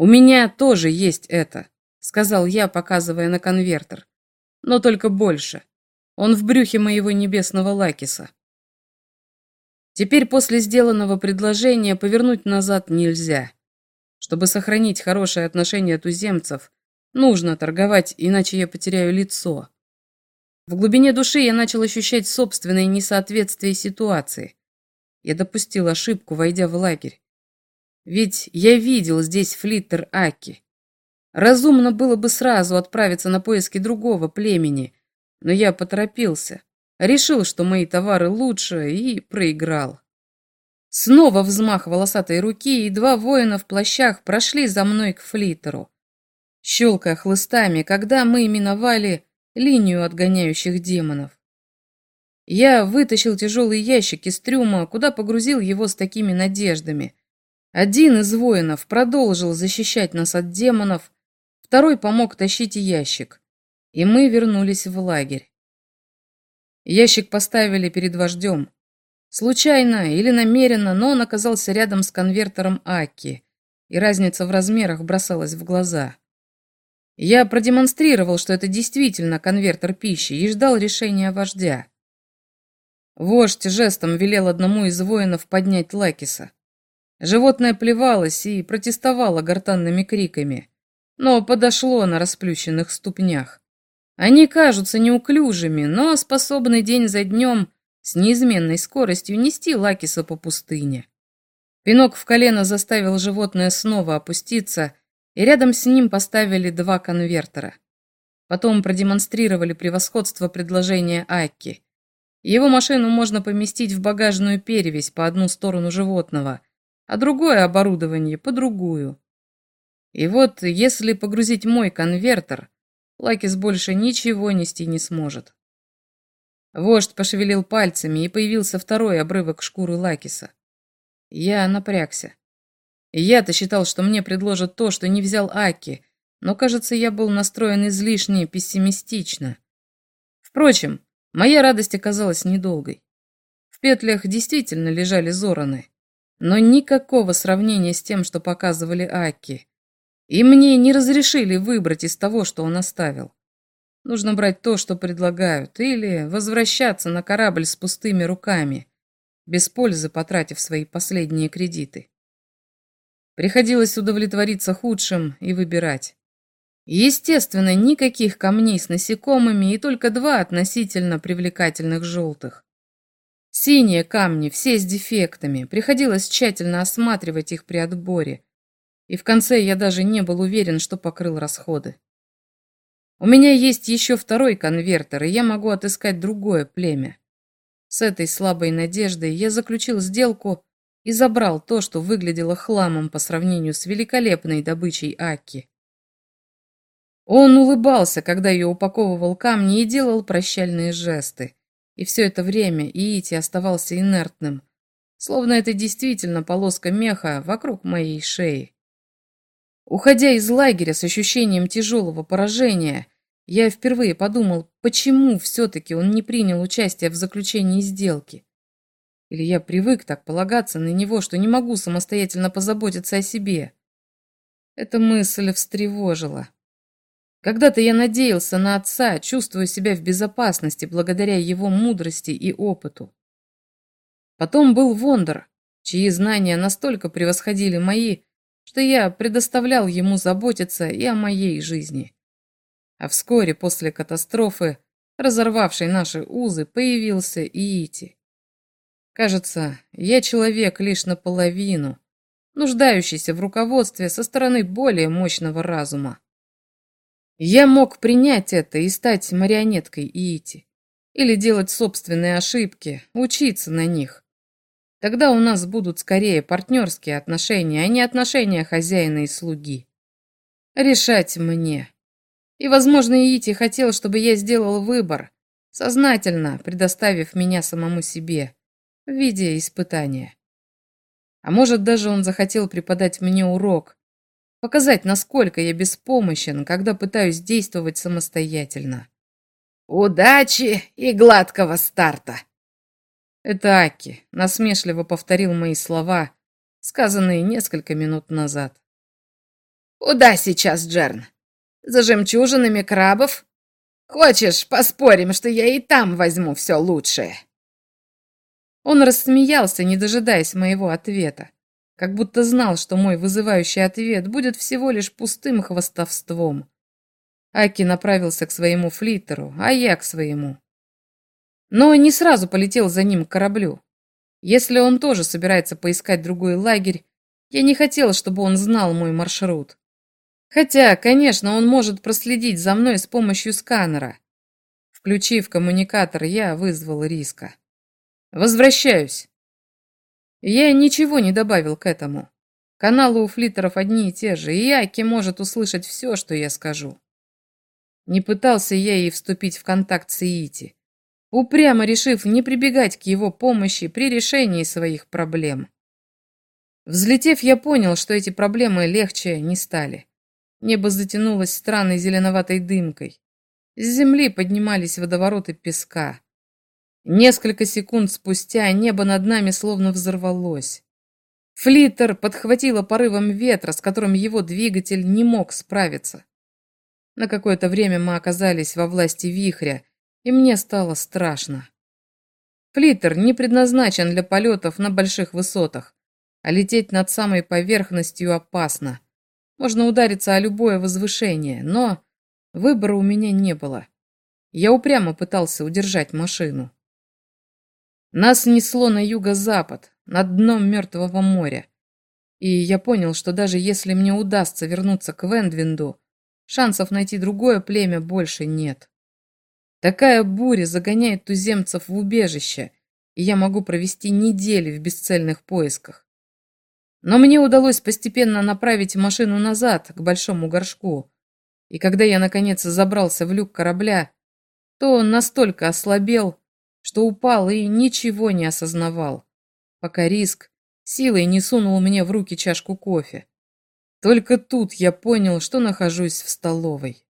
«У меня тоже есть это», — сказал я, показывая на конвертер. «Но только больше. Он в брюхе моего небесного лакиса». Теперь после сделанного предложения повернуть назад нельзя. Чтобы сохранить хорошее отношение туземцев, Нужно торговать, иначе я потеряю лицо. В глубине души я начал ощущать собственное несоответствие ситуации. Я допустил ошибку, войдя в лагерь. Ведь я видел здесь флиттер Аки. Разумно было бы сразу отправиться на поиски другого племени, но я поторопился, решил, что мои товары лучше, и проиграл. Снова взмах волосатой руки, и два воина в плащах прошли за мной к флиттеру. Щелкая хлыстами, когда мы миновали линию отгоняющих демонов. Я вытащил тяжелый ящик из трюма, куда погрузил его с такими надеждами. Один из воинов продолжил защищать нас от демонов, второй помог тащить ящик, и мы вернулись в лагерь. Ящик поставили перед вождем. Случайно или намеренно, но он оказался рядом с конвертером Аки, и разница в размерах бросалась в глаза. Я продемонстрировал, что это действительно конвертер пищи, и ждал решения вождя. Вождь жестом велел одному из воинов поднять Лакиса. Животное плевалось и протестовало гортанными криками, но подошло на расплющенных ступнях. Они кажутся неуклюжими, но способны день за днем с неизменной скоростью нести Лакиса по пустыне. Пинок в колено заставил животное снова опуститься, и рядом с ним поставили два конвертера. Потом продемонстрировали превосходство предложения Акки. Его машину можно поместить в багажную перевесь по одну сторону животного, а другое оборудование по другую. И вот, если погрузить мой конвертер, Лакис больше ничего нести не сможет. Вождь пошевелил пальцами, и появился второй обрывок шкуры Лакиса. Я напрягся. Я-то считал, что мне предложат то, что не взял Аки, но, кажется, я был настроен излишне пессимистично. Впрочем, моя радость оказалась недолгой. В петлях действительно лежали зороны но никакого сравнения с тем, что показывали Аки. И мне не разрешили выбрать из того, что он оставил. Нужно брать то, что предлагают, или возвращаться на корабль с пустыми руками, без пользы потратив свои последние кредиты. Приходилось удовлетвориться худшим и выбирать. Естественно, никаких камней с насекомыми и только два относительно привлекательных желтых. Синие камни, все с дефектами, приходилось тщательно осматривать их при отборе. И в конце я даже не был уверен, что покрыл расходы. У меня есть еще второй конвертер, и я могу отыскать другое племя. С этой слабой надеждой я заключил сделку и забрал то, что выглядело хламом по сравнению с великолепной добычей Аки. Он улыбался, когда я упаковывал камни и делал прощальные жесты. И все это время Иити оставался инертным, словно это действительно полоска меха вокруг моей шеи. Уходя из лагеря с ощущением тяжелого поражения, я впервые подумал, почему все-таки он не принял участие в заключении сделки. Или я привык так полагаться на него, что не могу самостоятельно позаботиться о себе. Эта мысль встревожила. Когда-то я надеялся на отца, чувствуя себя в безопасности благодаря его мудрости и опыту. Потом был Вондер, чьи знания настолько превосходили мои, что я предоставлял ему заботиться и о моей жизни. А вскоре после катастрофы, разорвавшей наши узы, появился Иити. Кажется, я человек лишь наполовину, нуждающийся в руководстве со стороны более мощного разума. Я мог принять это и стать марионеткой Иити. Или делать собственные ошибки, учиться на них. Тогда у нас будут скорее партнерские отношения, а не отношения хозяина и слуги. Решать мне. И, возможно, Иити хотел, чтобы я сделал выбор, сознательно предоставив меня самому себе в виде испытания. А может, даже он захотел преподать мне урок, Показать, насколько я беспомощен, когда пытаюсь действовать самостоятельно. «Удачи и гладкого старта!» Это Аки насмешливо повторил мои слова, сказанные несколько минут назад. «Куда сейчас, Джерн? За жемчужинами крабов? Хочешь, поспорим, что я и там возьму все лучшее?» Он рассмеялся, не дожидаясь моего ответа как будто знал, что мой вызывающий ответ будет всего лишь пустым хвостовством. Аки направился к своему флиттеру, а я к своему. Но не сразу полетел за ним к кораблю. Если он тоже собирается поискать другой лагерь, я не хотел, чтобы он знал мой маршрут. Хотя, конечно, он может проследить за мной с помощью сканера. Включив коммуникатор, я вызвал риска. Возвращаюсь. Я ничего не добавил к этому. Каналы у флиттеров одни и те же, и Аки может услышать все, что я скажу. Не пытался я и вступить в контакт с Иити, упрямо решив не прибегать к его помощи при решении своих проблем. Взлетев, я понял, что эти проблемы легче не стали. Небо затянулось странной зеленоватой дымкой. С земли поднимались водовороты песка. Несколько секунд спустя небо над нами словно взорвалось. Флиттер подхватило порывом ветра, с которым его двигатель не мог справиться. На какое-то время мы оказались во власти вихря, и мне стало страшно. Флиттер не предназначен для полетов на больших высотах, а лететь над самой поверхностью опасно. Можно удариться о любое возвышение, но выбора у меня не было. Я упрямо пытался удержать машину. Нас несло на юго-запад, над дном Мертвого моря. И я понял, что даже если мне удастся вернуться к Вендвинду, шансов найти другое племя больше нет. Такая буря загоняет туземцев в убежище, и я могу провести недели в бесцельных поисках. Но мне удалось постепенно направить машину назад, к большому горшку. И когда я наконец забрался в люк корабля, то он настолько ослабел, что упал и ничего не осознавал, пока риск силой не сунул мне в руки чашку кофе. Только тут я понял, что нахожусь в столовой.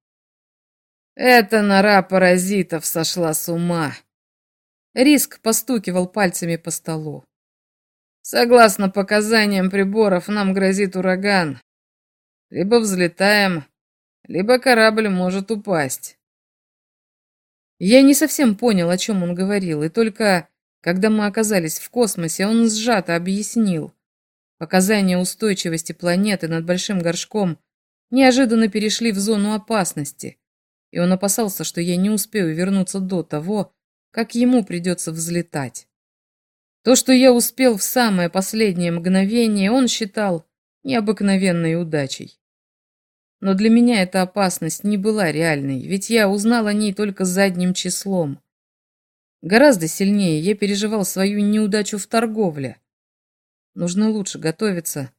Эта нора паразитов сошла с ума. Риск постукивал пальцами по столу. Согласно показаниям приборов, нам грозит ураган. Либо взлетаем, либо корабль может упасть. Я не совсем понял, о чем он говорил, и только когда мы оказались в космосе, он сжато объяснил. Показания устойчивости планеты над большим горшком неожиданно перешли в зону опасности, и он опасался, что я не успею вернуться до того, как ему придется взлетать. То, что я успел в самое последнее мгновение, он считал необыкновенной удачей. Но для меня эта опасность не была реальной, ведь я узнал о ней только задним числом. Гораздо сильнее я переживал свою неудачу в торговле. Нужно лучше готовиться,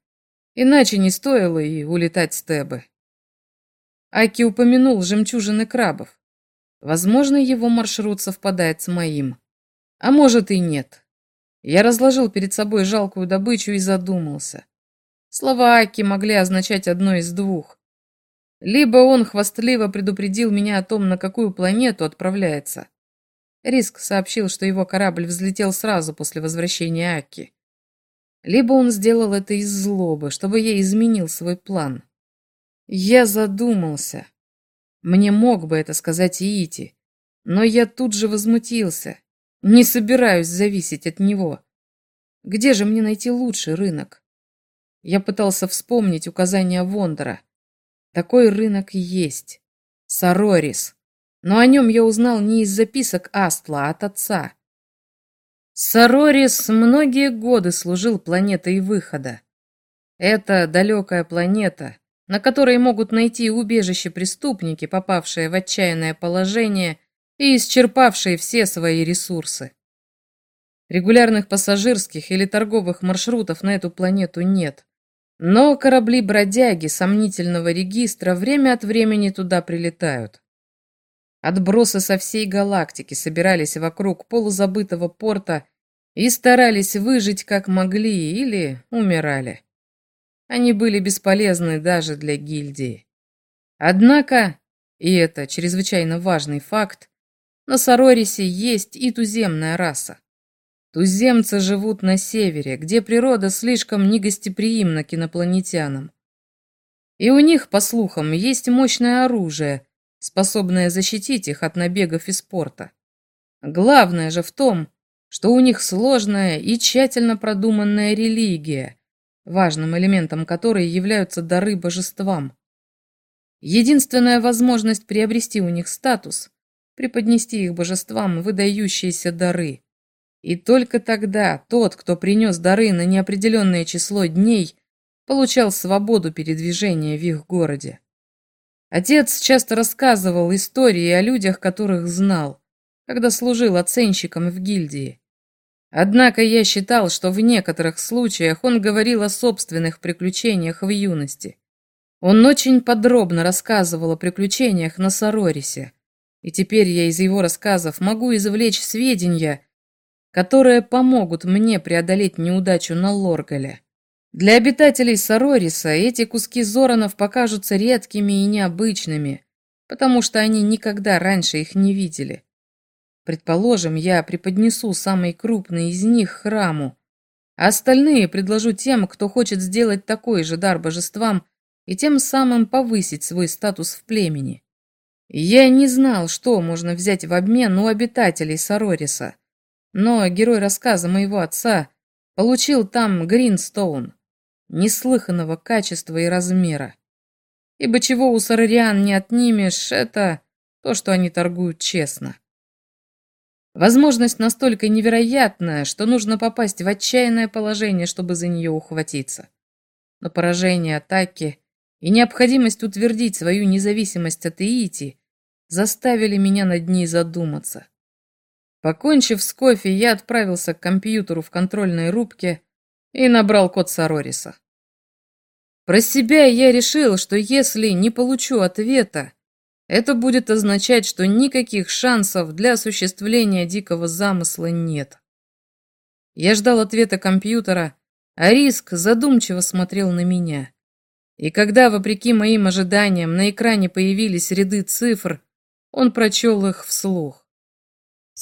иначе не стоило и улетать с Тебы. Аки упомянул жемчужины крабов. Возможно, его маршрут совпадает с моим. А может и нет. Я разложил перед собой жалкую добычу и задумался. Слова Аки могли означать одно из двух. Либо он хвастливо предупредил меня о том, на какую планету отправляется. Риск сообщил, что его корабль взлетел сразу после возвращения Аки. Либо он сделал это из злобы, чтобы я изменил свой план. Я задумался. Мне мог бы это сказать Иити, но я тут же возмутился. Не собираюсь зависеть от него. Где же мне найти лучший рынок? Я пытался вспомнить указания Вондора. Такой рынок есть. Сарорис. Но о нем я узнал не из записок Астла, а от отца. Сарорис многие годы служил планетой выхода. Это далекая планета, на которой могут найти убежище преступники, попавшие в отчаянное положение и исчерпавшие все свои ресурсы. Регулярных пассажирских или торговых маршрутов на эту планету нет. Но корабли-бродяги сомнительного регистра время от времени туда прилетают. Отбросы со всей галактики собирались вокруг полузабытого порта и старались выжить как могли или умирали. Они были бесполезны даже для гильдии. Однако, и это чрезвычайно важный факт, на Сарорисе есть и туземная раса. Туземцы живут на севере, где природа слишком негостеприимна к инопланетянам. И у них, по слухам, есть мощное оружие, способное защитить их от набегов из порта. Главное же в том, что у них сложная и тщательно продуманная религия, важным элементом которой являются дары божествам. Единственная возможность приобрести у них статус – преподнести их божествам выдающиеся дары. И только тогда тот, кто принес дары на неопределенное число дней, получал свободу передвижения в их городе. Отец часто рассказывал истории о людях, которых знал, когда служил оценщиком в гильдии. Однако я считал, что в некоторых случаях он говорил о собственных приключениях в юности. Он очень подробно рассказывал о приключениях на Сорорисе, и теперь я из его рассказов могу извлечь сведения, которые помогут мне преодолеть неудачу на Лоргале. Для обитателей Сорориса эти куски Зоранов покажутся редкими и необычными, потому что они никогда раньше их не видели. Предположим, я преподнесу самый крупный из них храму, а остальные предложу тем, кто хочет сделать такой же дар божествам и тем самым повысить свой статус в племени. Я не знал, что можно взять в обмен у обитателей Сорориса, но герой рассказа моего отца получил там Гринстоун, неслыханного качества и размера. Ибо чего у сорориан не отнимешь, это то, что они торгуют честно. Возможность настолько невероятная, что нужно попасть в отчаянное положение, чтобы за нее ухватиться. Но поражение атаки и необходимость утвердить свою независимость от Иити заставили меня над ней задуматься. Покончив с кофе, я отправился к компьютеру в контрольной рубке и набрал код Сорориса. Про себя я решил, что если не получу ответа, это будет означать, что никаких шансов для осуществления дикого замысла нет. Я ждал ответа компьютера, а Риск задумчиво смотрел на меня. И когда, вопреки моим ожиданиям, на экране появились ряды цифр, он прочел их вслух.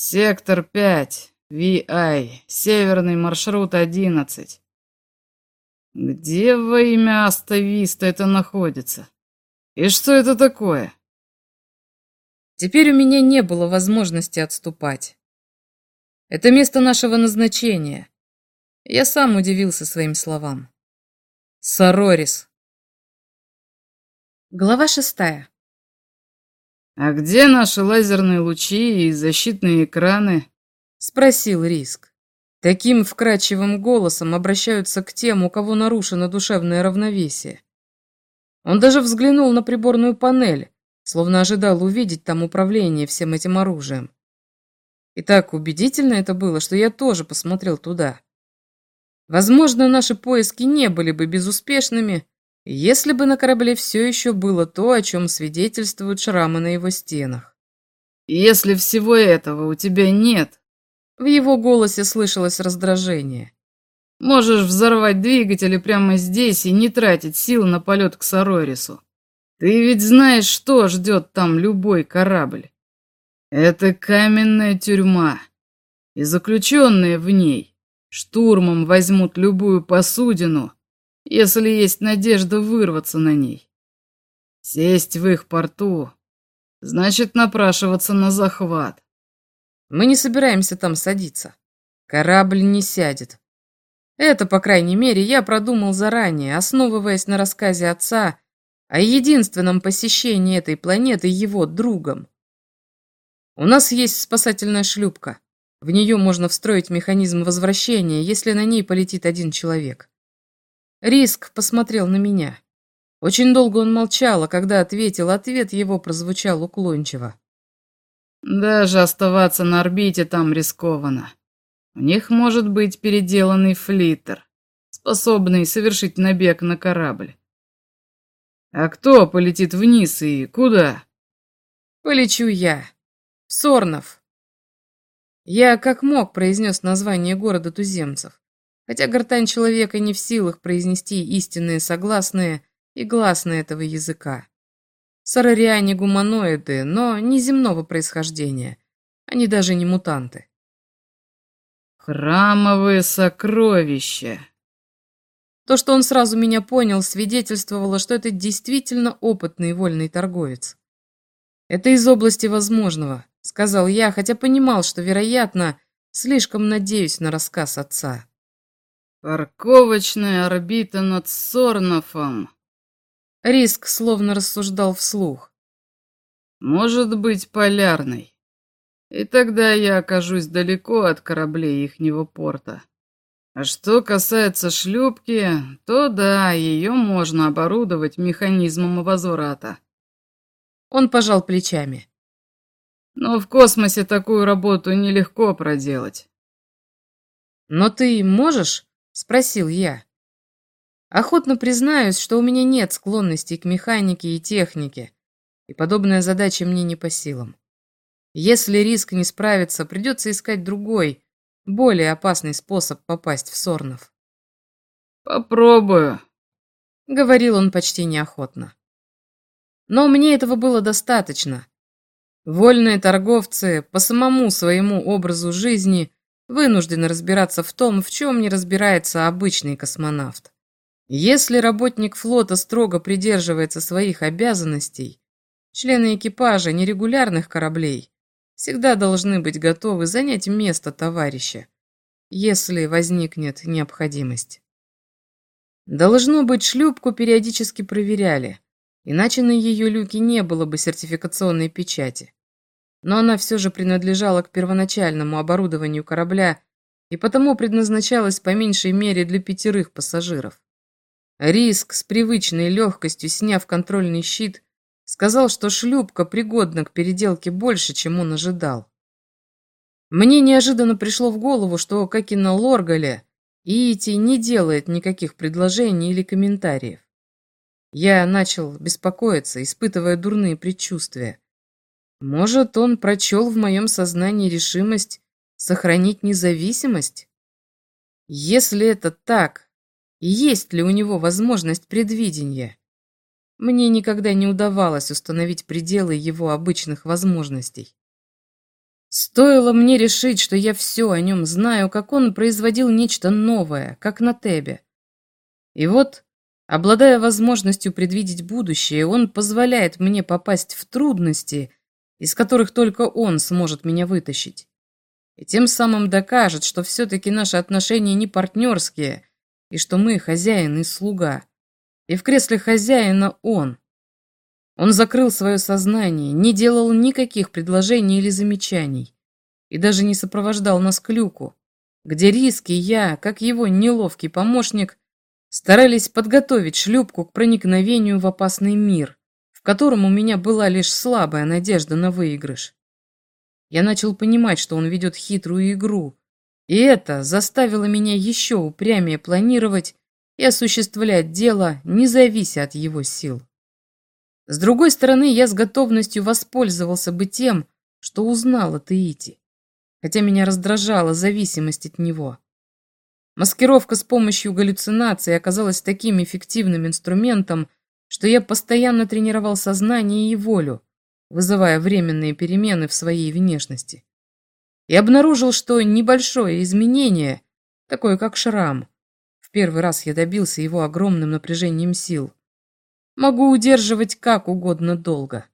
«Сектор 5, VI, северный маршрут 11. Где во имя Астависта это находится? И что это такое?» Теперь у меня не было возможности отступать. Это место нашего назначения. Я сам удивился своим словам. Сарорис. Глава шестая. «А где наши лазерные лучи и защитные экраны?» — спросил Риск. Таким вкрадчивым голосом обращаются к тем, у кого нарушено душевное равновесие. Он даже взглянул на приборную панель, словно ожидал увидеть там управление всем этим оружием. И так убедительно это было, что я тоже посмотрел туда. Возможно, наши поиски не были бы безуспешными, если бы на корабле все еще было то, о чем свидетельствуют шрамы на его стенах. «Если всего этого у тебя нет...» В его голосе слышалось раздражение. «Можешь взорвать двигатели прямо здесь и не тратить сил на полет к Сорорису. Ты ведь знаешь, что ждет там любой корабль. Это каменная тюрьма, и заключенные в ней штурмом возьмут любую посудину, если есть надежда вырваться на ней. Сесть в их порту значит напрашиваться на захват. Мы не собираемся там садиться. Корабль не сядет. Это, по крайней мере, я продумал заранее, основываясь на рассказе отца о единственном посещении этой планеты его другом. У нас есть спасательная шлюпка. В нее можно встроить механизм возвращения, если на ней полетит один человек. Риск посмотрел на меня. Очень долго он молчал, а когда ответил, ответ его прозвучал уклончиво. «Даже оставаться на орбите там рискованно. У них может быть переделанный флиттер, способный совершить набег на корабль. А кто полетит вниз и куда?» «Полечу я. Сорнов». Я как мог произнес название города туземцев хотя гортань человека не в силах произнести истинные согласные и гласные этого языка. Сарариане гуманоиды, но не земного происхождения. Они даже не мутанты. Храмовые сокровища. То, что он сразу меня понял, свидетельствовало, что это действительно опытный вольный торговец. Это из области возможного, сказал я, хотя понимал, что, вероятно, слишком надеюсь на рассказ отца. Парковочная орбита над Сорнофом. Риск словно рассуждал вслух. Может быть, полярный. И тогда я окажусь далеко от кораблей ихнего порта. А что касается шлюпки, то да, ее можно оборудовать механизмом возврата. Он пожал плечами. Но в космосе такую работу нелегко проделать. «Но ты можешь?» — спросил я. Охотно признаюсь, что у меня нет склонностей к механике и технике, и подобная задача мне не по силам. Если риск не справится, придется искать другой, более опасный способ попасть в Сорнов. «Попробую», — говорил он почти неохотно. Но мне этого было достаточно. Вольные торговцы по самому своему образу жизни вынуждены разбираться в том, в чем не разбирается обычный космонавт. Если работник флота строго придерживается своих обязанностей, члены экипажа нерегулярных кораблей всегда должны быть готовы занять место товарища, если возникнет необходимость. Должно быть, шлюпку периодически проверяли, иначе на ее люке не было бы сертификационной печати. Но она все же принадлежала к первоначальному оборудованию корабля и потому предназначалась по меньшей мере для пятерых пассажиров. Риск, с привычной легкостью сняв контрольный щит, сказал, что шлюпка пригодна к переделке больше, чем он ожидал. Мне неожиданно пришло в голову, что, как и на Лоргале, Иити не делает никаких предложений или комментариев. Я начал беспокоиться, испытывая дурные предчувствия. Может, он прочел в моем сознании решимость сохранить независимость? Если это так, есть ли у него возможность предвидения? Мне никогда не удавалось установить пределы его обычных возможностей. Стоило мне решить, что я все о нем знаю, как он производил нечто новое, как на Тебе. И вот, обладая возможностью предвидеть будущее, он позволяет мне попасть в трудности, из которых только он сможет меня вытащить. И тем самым докажет, что все-таки наши отношения не партнерские, и что мы хозяин и слуга. И в кресле хозяина он. Он закрыл свое сознание, не делал никаких предложений или замечаний, и даже не сопровождал нас к люку, где риски я, как его неловкий помощник, старались подготовить шлюпку к проникновению в опасный мир, в котором у меня была лишь слабая надежда на выигрыш. Я начал понимать, что он ведет хитрую игру, и это заставило меня еще упрямее планировать и осуществлять дело, не завися от его сил. С другой стороны, я с готовностью воспользовался бы тем, что узнал от Иити, хотя меня раздражала зависимость от него. Маскировка с помощью галлюцинаций оказалась таким эффективным инструментом, что я постоянно тренировал сознание и волю, вызывая временные перемены в своей внешности и обнаружил, что небольшое изменение, такое как шрам, в первый раз я добился его огромным напряжением сил, могу удерживать как угодно долго.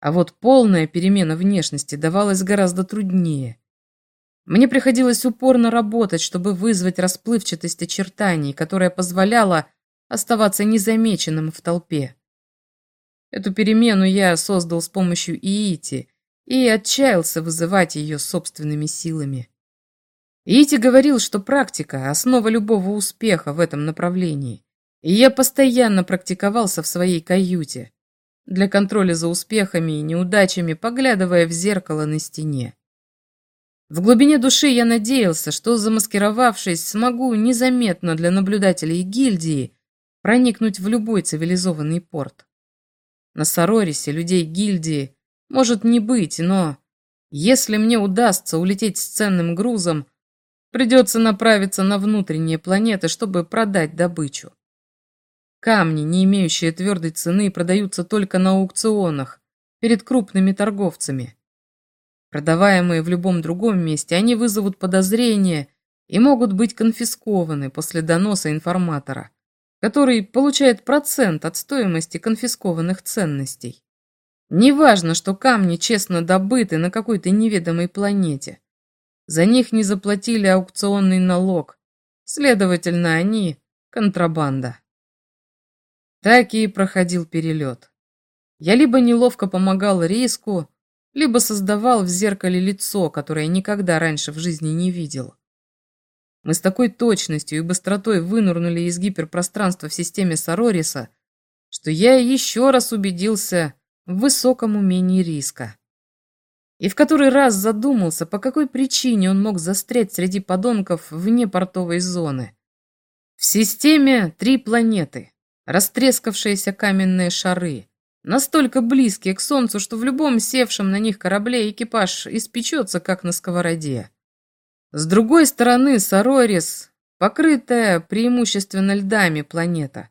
А вот полная перемена внешности давалась гораздо труднее. Мне приходилось упорно работать, чтобы вызвать расплывчатость очертаний, которая позволяла оставаться незамеченным в толпе. Эту перемену я создал с помощью Иити, и отчаялся вызывать ее собственными силами. Ити говорил, что практика – основа любого успеха в этом направлении, и я постоянно практиковался в своей каюте, для контроля за успехами и неудачами, поглядывая в зеркало на стене. В глубине души я надеялся, что, замаскировавшись, смогу незаметно для наблюдателей гильдии проникнуть в любой цивилизованный порт. На Сорорисе людей гильдии может не быть, но если мне удастся улететь с ценным грузом, придется направиться на внутренние планеты, чтобы продать добычу. Камни, не имеющие твердой цены, продаются только на аукционах, перед крупными торговцами. Продаваемые в любом другом месте, они вызовут подозрения и могут быть конфискованы после доноса информатора, который получает процент от стоимости конфискованных ценностей. Неважно, что камни честно добыты на какой-то неведомой планете. За них не заплатили аукционный налог. Следовательно, они – контрабанда. Так и проходил перелет. Я либо неловко помогал риску, либо создавал в зеркале лицо, которое никогда раньше в жизни не видел. Мы с такой точностью и быстротой вынурнули из гиперпространства в системе Сарориса, что я еще раз убедился в высоком умении риска. И в который раз задумался, по какой причине он мог застрять среди подонков вне портовой зоны. В системе три планеты, растрескавшиеся каменные шары, настолько близкие к Солнцу, что в любом севшем на них корабле экипаж испечется, как на сковороде. С другой стороны Сарорис, покрытая преимущественно льдами планета,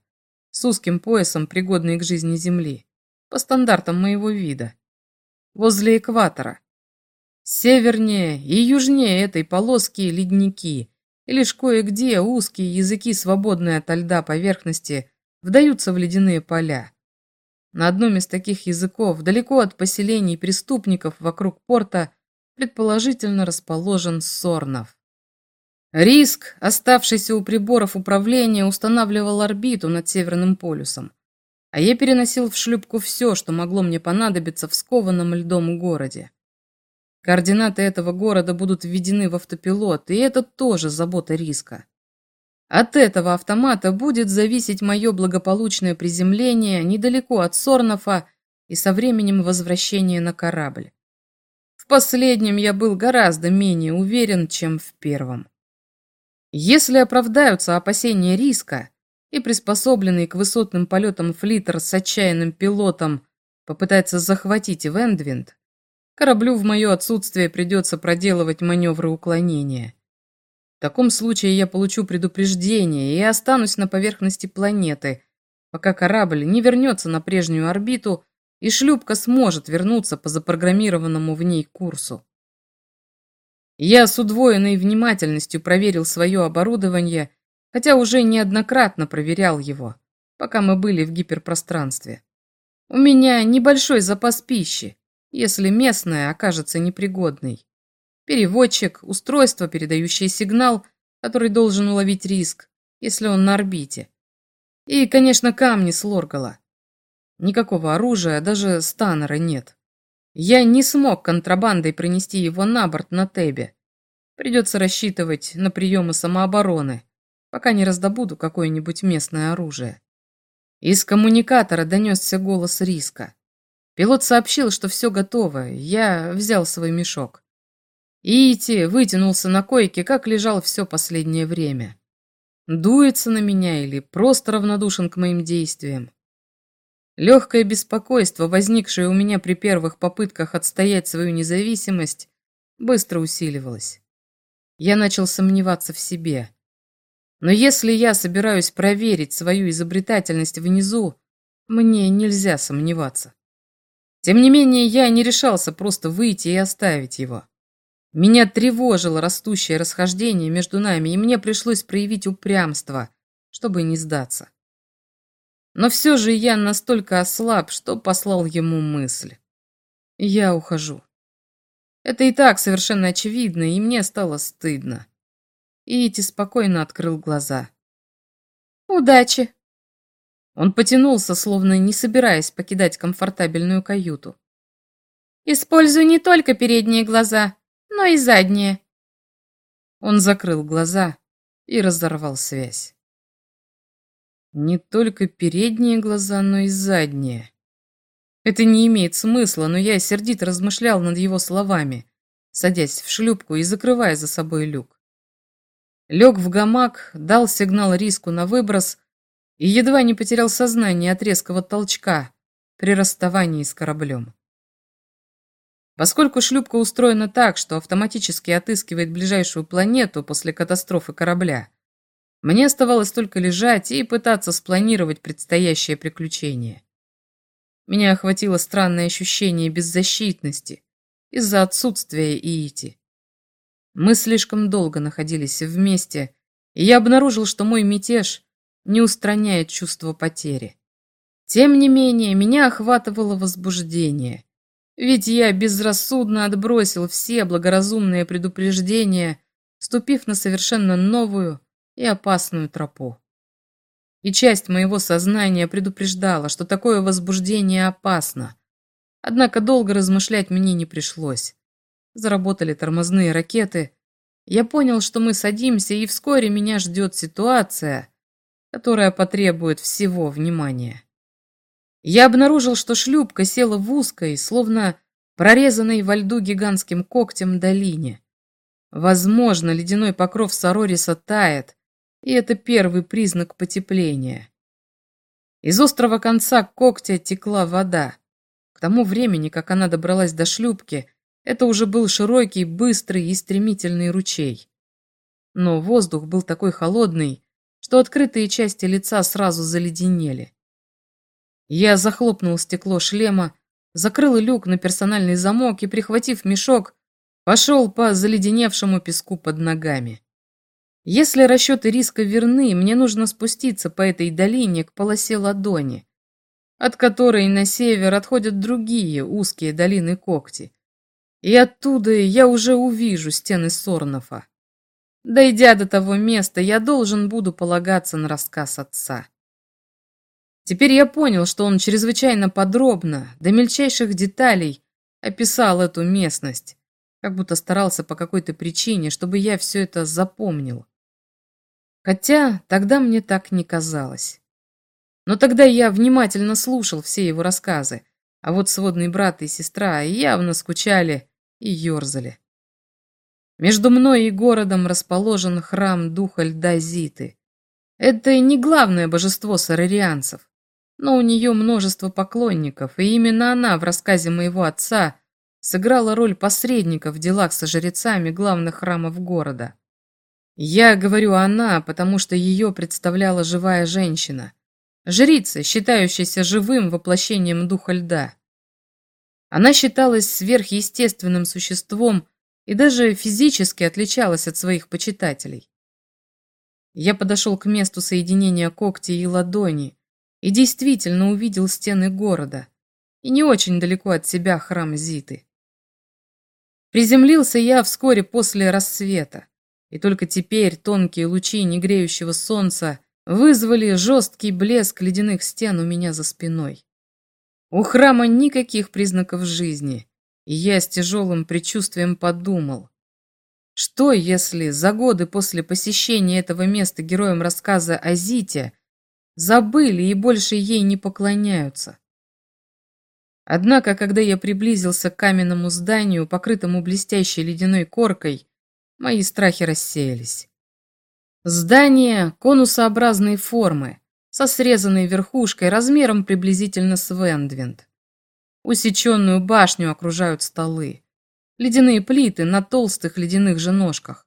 с узким поясом, пригодной к жизни Земли, по стандартам моего вида, возле экватора. Севернее и южнее этой полоски ледники, и лишь кое-где узкие языки, свободные от льда поверхности, вдаются в ледяные поля. На одном из таких языков, далеко от поселений преступников вокруг порта, предположительно расположен Сорнов. Риск, оставшийся у приборов управления, устанавливал орбиту над Северным полюсом, а я переносил в шлюпку все, что могло мне понадобиться в скованном льдом городе. Координаты этого города будут введены в автопилот, и это тоже забота риска. От этого автомата будет зависеть мое благополучное приземление недалеко от Сорнофа и со временем возвращения на корабль. В последнем я был гораздо менее уверен, чем в первом. Если оправдаются опасения риска, и приспособленный к высотным полетам флиттер с отчаянным пилотом попытается захватить Вендвинд, кораблю в мое отсутствие придется проделывать маневры уклонения. В таком случае я получу предупреждение и останусь на поверхности планеты, пока корабль не вернется на прежнюю орбиту и шлюпка сможет вернуться по запрограммированному в ней курсу. Я с удвоенной внимательностью проверил свое оборудование, хотя уже неоднократно проверял его, пока мы были в гиперпространстве. У меня небольшой запас пищи, если местная окажется непригодной. Переводчик, устройство, передающее сигнал, который должен уловить риск, если он на орбите. И, конечно, камни с Лоргала. Никакого оружия, даже станера нет. Я не смог контрабандой пронести его на борт на Тебе. Придется рассчитывать на приемы самообороны, пока не раздобуду какое-нибудь местное оружие. Из коммуникатора донесся голос Риска. Пилот сообщил, что все готово, я взял свой мешок. Ити вытянулся на койке, как лежал все последнее время. Дуется на меня или просто равнодушен к моим действиям. Легкое беспокойство, возникшее у меня при первых попытках отстоять свою независимость, быстро усиливалось. Я начал сомневаться в себе. Но если я собираюсь проверить свою изобретательность внизу, мне нельзя сомневаться. Тем не менее, я не решался просто выйти и оставить его. Меня тревожило растущее расхождение между нами, и мне пришлось проявить упрямство, чтобы не сдаться. Но все же я настолько ослаб, что послал ему мысль. Я ухожу. Это и так совершенно очевидно, и мне стало стыдно. Ити спокойно открыл глаза. «Удачи!» Он потянулся, словно не собираясь покидать комфортабельную каюту. «Используй не только передние глаза, но и задние». Он закрыл глаза и разорвал связь. Не только передние глаза, но и задние. Это не имеет смысла, но я сердито размышлял над его словами, садясь в шлюпку и закрывая за собой люк. Лег в гамак, дал сигнал риску на выброс и едва не потерял сознание от резкого толчка при расставании с кораблем. Поскольку шлюпка устроена так, что автоматически отыскивает ближайшую планету после катастрофы корабля, мне оставалось только лежать и пытаться спланировать предстоящее приключение. Меня охватило странное ощущение беззащитности из-за отсутствия Иити. Мы слишком долго находились вместе, и я обнаружил, что мой мятеж не устраняет чувство потери. Тем не менее, меня охватывало возбуждение, ведь я безрассудно отбросил все благоразумные предупреждения, ступив на совершенно новую, и опасную тропу. И часть моего сознания предупреждала, что такое возбуждение опасно. Однако долго размышлять мне не пришлось. Заработали тормозные ракеты. Я понял, что мы садимся, и вскоре меня ждет ситуация, которая потребует всего внимания. Я обнаружил, что шлюпка села в узкой, словно прорезанной во льду гигантским когтем долине. Возможно, ледяной покров Сарориса тает, и это первый признак потепления. Из острого конца когтя текла вода. К тому времени, как она добралась до шлюпки, это уже был широкий, быстрый и стремительный ручей. Но воздух был такой холодный, что открытые части лица сразу заледенели. Я захлопнул стекло шлема, закрыл люк на персональный замок и, прихватив мешок, Пошел по заледеневшему песку под ногами. Если расчеты риска верны, мне нужно спуститься по этой долине к полосе ладони, от которой на север отходят другие узкие долины когти. И оттуда я уже увижу стены Сорнофа. Дойдя до того места, я должен буду полагаться на рассказ отца. Теперь я понял, что он чрезвычайно подробно, до мельчайших деталей, описал эту местность, как будто старался по какой-то причине, чтобы я все это запомнил. Хотя тогда мне так не казалось. Но тогда я внимательно слушал все его рассказы, а вот сводный брат и сестра явно скучали и ерзали. Между мной и городом расположен храм духа льда Зиты. Это не главное божество сарарианцев, но у нее множество поклонников, и именно она в рассказе моего отца сыграла роль посредника в делах со жрецами главных храмов города. Я говорю «она», потому что ее представляла живая женщина, жрица, считающаяся живым воплощением духа льда. Она считалась сверхъестественным существом и даже физически отличалась от своих почитателей. Я подошел к месту соединения когти и ладони и действительно увидел стены города и не очень далеко от себя храм Зиты. Приземлился я вскоре после рассвета, и только теперь тонкие лучи негреющего солнца вызвали жесткий блеск ледяных стен у меня за спиной. У храма никаких признаков жизни, и я с тяжелым предчувствием подумал, что если за годы после посещения этого места героям рассказа о Зите забыли и больше ей не поклоняются? Однако, когда я приблизился к каменному зданию, покрытому блестящей ледяной коркой, мои страхи рассеялись. Здание конусообразной формы, со срезанной верхушкой размером приблизительно с Вендвинд. Усеченную башню окружают столы, ледяные плиты на толстых ледяных же ножках.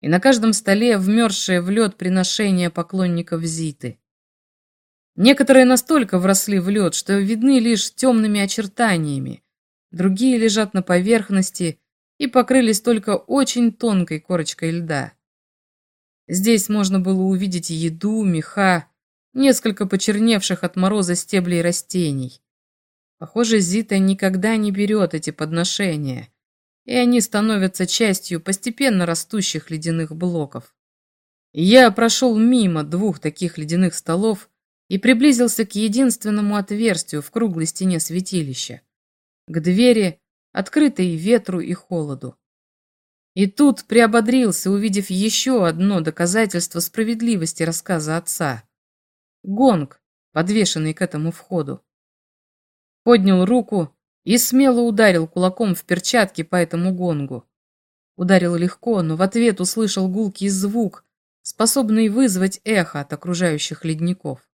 И на каждом столе вмерзшее в лед приношение поклонников Зиты. Некоторые настолько вросли в лед, что видны лишь темными очертаниями, другие лежат на поверхности и покрылись только очень тонкой корочкой льда. Здесь можно было увидеть еду, меха, несколько почерневших от мороза стеблей растений. Похоже, Зита никогда не берет эти подношения, и они становятся частью постепенно растущих ледяных блоков. Я прошел мимо двух таких ледяных столов, и приблизился к единственному отверстию в круглой стене святилища, к двери, открытой ветру и холоду. И тут приободрился, увидев еще одно доказательство справедливости рассказа отца. Гонг, подвешенный к этому входу. Поднял руку и смело ударил кулаком в перчатке по этому гонгу. Ударил легко, но в ответ услышал гулкий звук, способный вызвать эхо от окружающих ледников.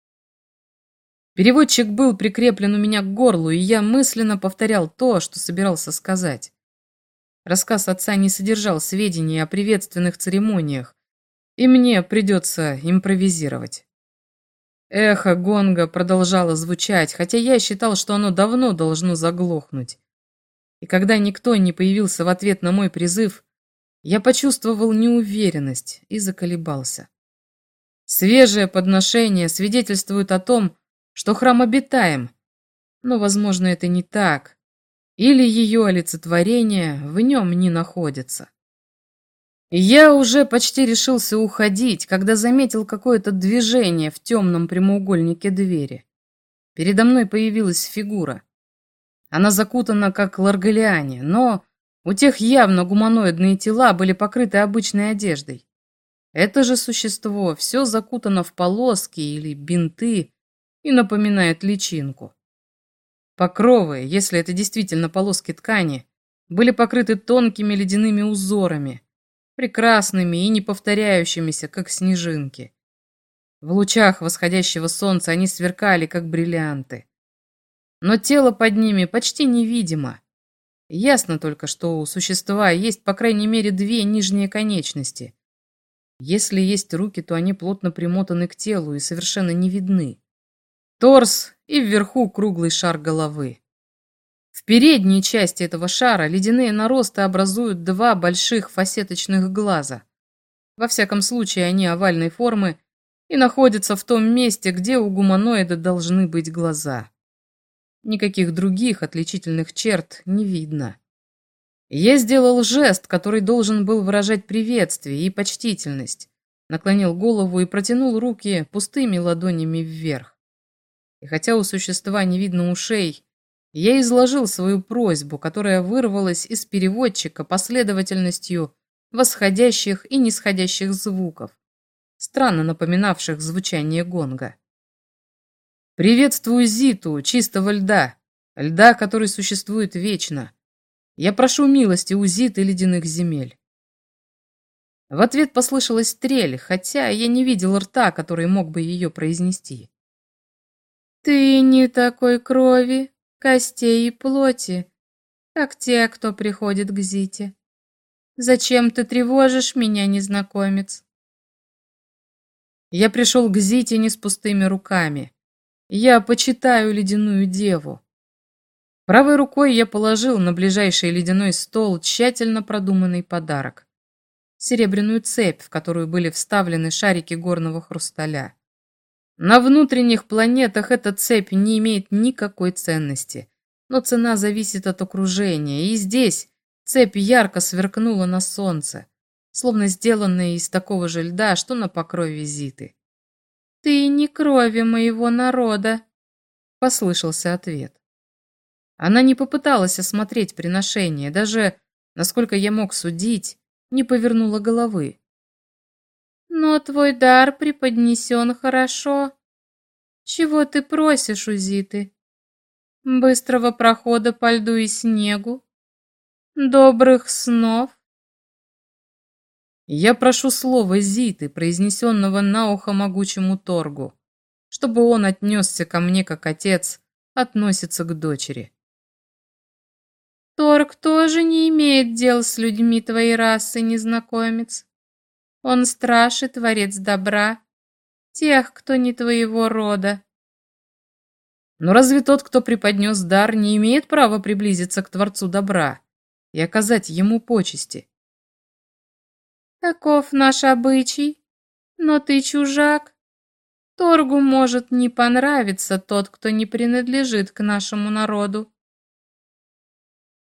Переводчик был прикреплен у меня к горлу, и я мысленно повторял то, что собирался сказать. Рассказ отца не содержал сведений о приветственных церемониях, и мне придется импровизировать. Эхо гонга продолжало звучать, хотя я считал, что оно давно должно заглохнуть. И когда никто не появился в ответ на мой призыв, я почувствовал неуверенность и заколебался. Свежее подношение свидетельствует о том, что храм обитаем. Но, возможно, это не так. Или ее олицетворение в нем не находится. Я уже почти решился уходить, когда заметил какое-то движение в темном прямоугольнике двери. Передо мной появилась фигура. Она закутана, как ларгалиане, но у тех явно гуманоидные тела были покрыты обычной одеждой. Это же существо все закутано в полоски или бинты и напоминает личинку. Покровы, если это действительно полоски ткани, были покрыты тонкими ледяными узорами, прекрасными и не повторяющимися, как снежинки. В лучах восходящего солнца они сверкали, как бриллианты. Но тело под ними почти невидимо. Ясно только, что у существа есть по крайней мере две нижние конечности. Если есть руки, то они плотно примотаны к телу и совершенно не видны. Торс и вверху круглый шар головы. В передней части этого шара ледяные наросты образуют два больших фасеточных глаза. Во всяком случае, они овальной формы и находятся в том месте, где у гуманоида должны быть глаза. Никаких других отличительных черт не видно. Я сделал жест, который должен был выражать приветствие и почтительность, наклонил голову и протянул руки пустыми ладонями вверх. И хотя у существа не видно ушей, я изложил свою просьбу, которая вырвалась из переводчика последовательностью восходящих и нисходящих звуков, странно напоминавших звучание гонга. «Приветствую Зиту, чистого льда, льда, который существует вечно. Я прошу милости у Зиты ледяных земель». В ответ послышалась стрель, хотя я не видел рта, который мог бы ее произнести. «Ты не такой крови, костей и плоти, как те, кто приходит к Зите. Зачем ты тревожишь меня, незнакомец?» Я пришел к Зите не с пустыми руками. Я почитаю ледяную деву. Правой рукой я положил на ближайший ледяной стол тщательно продуманный подарок. Серебряную цепь, в которую были вставлены шарики горного хрусталя. На внутренних планетах эта цепь не имеет никакой ценности, но цена зависит от окружения, и здесь цепь ярко сверкнула на солнце, словно сделанная из такого же льда, что на покрове Зиты. «Ты не крови моего народа», — послышался ответ. Она не попыталась осмотреть приношение, даже, насколько я мог судить, не повернула головы. Но твой дар преподнесен хорошо. Чего ты просишь у Зиты? Быстрого прохода по льду и снегу? Добрых снов? Я прошу слова Зиты, произнесенного на ухо могучему торгу, чтобы он отнесся ко мне, как отец относится к дочери. Торг тоже не имеет дел с людьми твоей расы, незнакомец. Он страж и творец добра, тех, кто не твоего рода. Но разве тот, кто преподнес дар, не имеет права приблизиться к Творцу добра и оказать ему почести? Таков наш обычай, но ты чужак. Торгу может не понравиться тот, кто не принадлежит к нашему народу.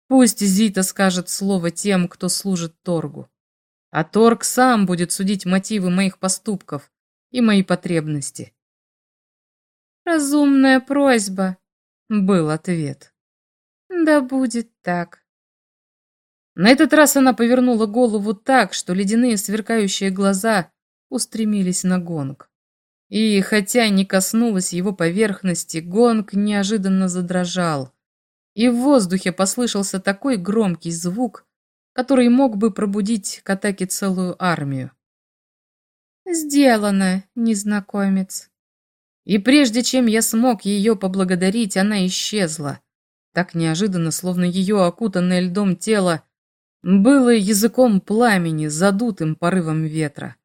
Пусть Зита скажет слово тем, кто служит Торгу а Торг сам будет судить мотивы моих поступков и мои потребности. «Разумная просьба», — был ответ. «Да будет так». На этот раз она повернула голову так, что ледяные сверкающие глаза устремились на гонг. И, хотя не коснулась его поверхности, гонг неожиданно задрожал, и в воздухе послышался такой громкий звук, который мог бы пробудить к атаке целую армию. «Сделано, незнакомец». И прежде чем я смог ее поблагодарить, она исчезла. Так неожиданно, словно ее окутанное льдом тело было языком пламени, задутым порывом ветра.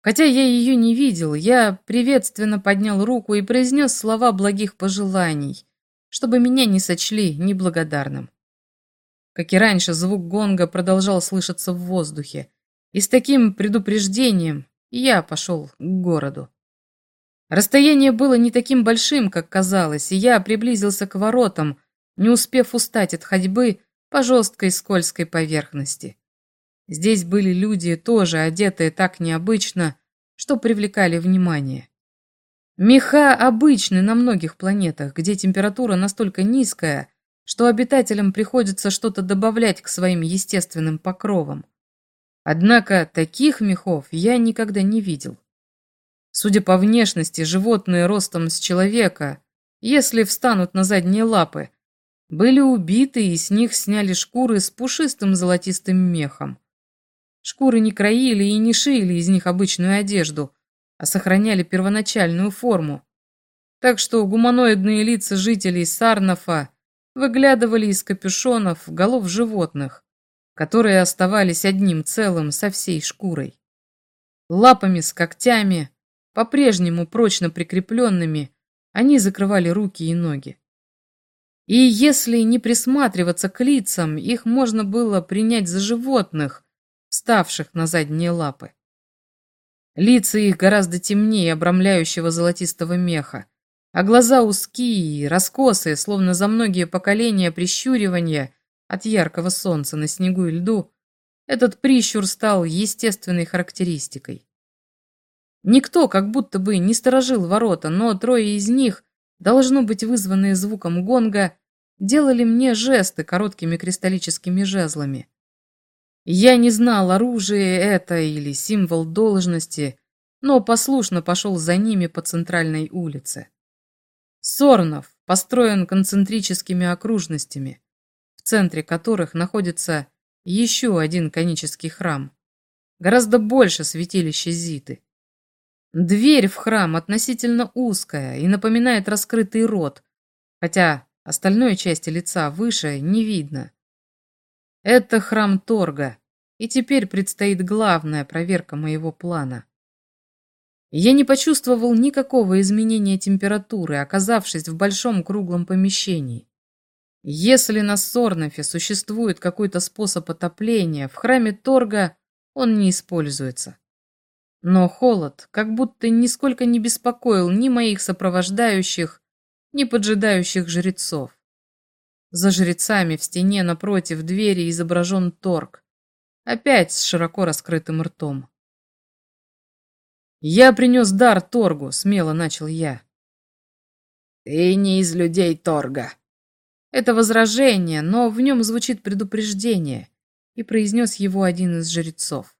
Хотя я ее не видел, я приветственно поднял руку и произнес слова благих пожеланий, чтобы меня не сочли неблагодарным. Как и раньше, звук гонга продолжал слышаться в воздухе. И с таким предупреждением я пошел к городу. Расстояние было не таким большим, как казалось, и я приблизился к воротам, не успев устать от ходьбы по жесткой скользкой поверхности. Здесь были люди, тоже одетые так необычно, что привлекали внимание. Меха обычны на многих планетах, где температура настолько низкая, что обитателям приходится что-то добавлять к своим естественным покровам. Однако таких мехов я никогда не видел. Судя по внешности, животные ростом с человека, если встанут на задние лапы, были убиты и с них сняли шкуры с пушистым золотистым мехом. Шкуры не краили и не шили из них обычную одежду, а сохраняли первоначальную форму. Так что гуманоидные лица жителей Сарнафа выглядывали из капюшонов голов животных, которые оставались одним целым со всей шкурой. Лапами с когтями, по-прежнему прочно прикрепленными, они закрывали руки и ноги. И если не присматриваться к лицам, их можно было принять за животных, вставших на задние лапы. Лица их гораздо темнее обрамляющего золотистого меха, а глаза узкие раскосые, словно за многие поколения прищуривания от яркого солнца на снегу и льду, этот прищур стал естественной характеристикой. Никто как будто бы не сторожил ворота, но трое из них, должно быть вызванные звуком гонга, делали мне жесты короткими кристаллическими жезлами. Я не знал, оружие это или символ должности, но послушно пошел за ними по центральной улице. Сорнов построен концентрическими окружностями, в центре которых находится еще один конический храм, гораздо больше святилища Зиты. Дверь в храм относительно узкая и напоминает раскрытый рот, хотя остальной части лица выше не видно. Это храм торга, и теперь предстоит главная проверка моего плана. Я не почувствовал никакого изменения температуры, оказавшись в большом круглом помещении. Если на Сорнафе существует какой-то способ отопления, в храме торга он не используется. Но холод как будто нисколько не беспокоил ни моих сопровождающих, ни поджидающих жрецов. За жрецами в стене напротив двери изображен торг. Опять с широко раскрытым ртом. «Я принес дар торгу», — смело начал я. «Ты не из людей торга». Это возражение, но в нем звучит предупреждение, и произнес его один из жрецов.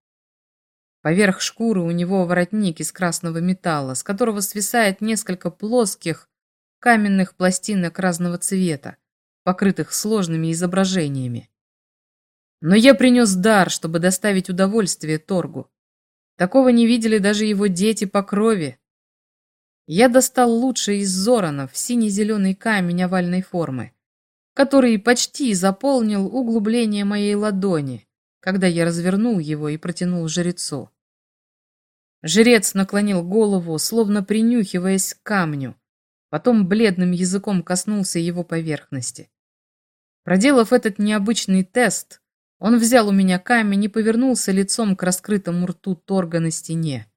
Поверх шкуры у него воротник из красного металла, с которого свисает несколько плоских каменных пластинок разного цвета покрытых сложными изображениями. Но я принес дар, чтобы доставить удовольствие торгу. Такого не видели даже его дети по крови. Я достал лучший из зоранов, синий-зеленый камень овальной формы, который почти заполнил углубление моей ладони, когда я развернул его и протянул жрецу. Жрец наклонил голову, словно принюхиваясь к камню, потом бледным языком коснулся его поверхности. Проделав этот необычный тест, он взял у меня камень и повернулся лицом к раскрытому рту торга на стене.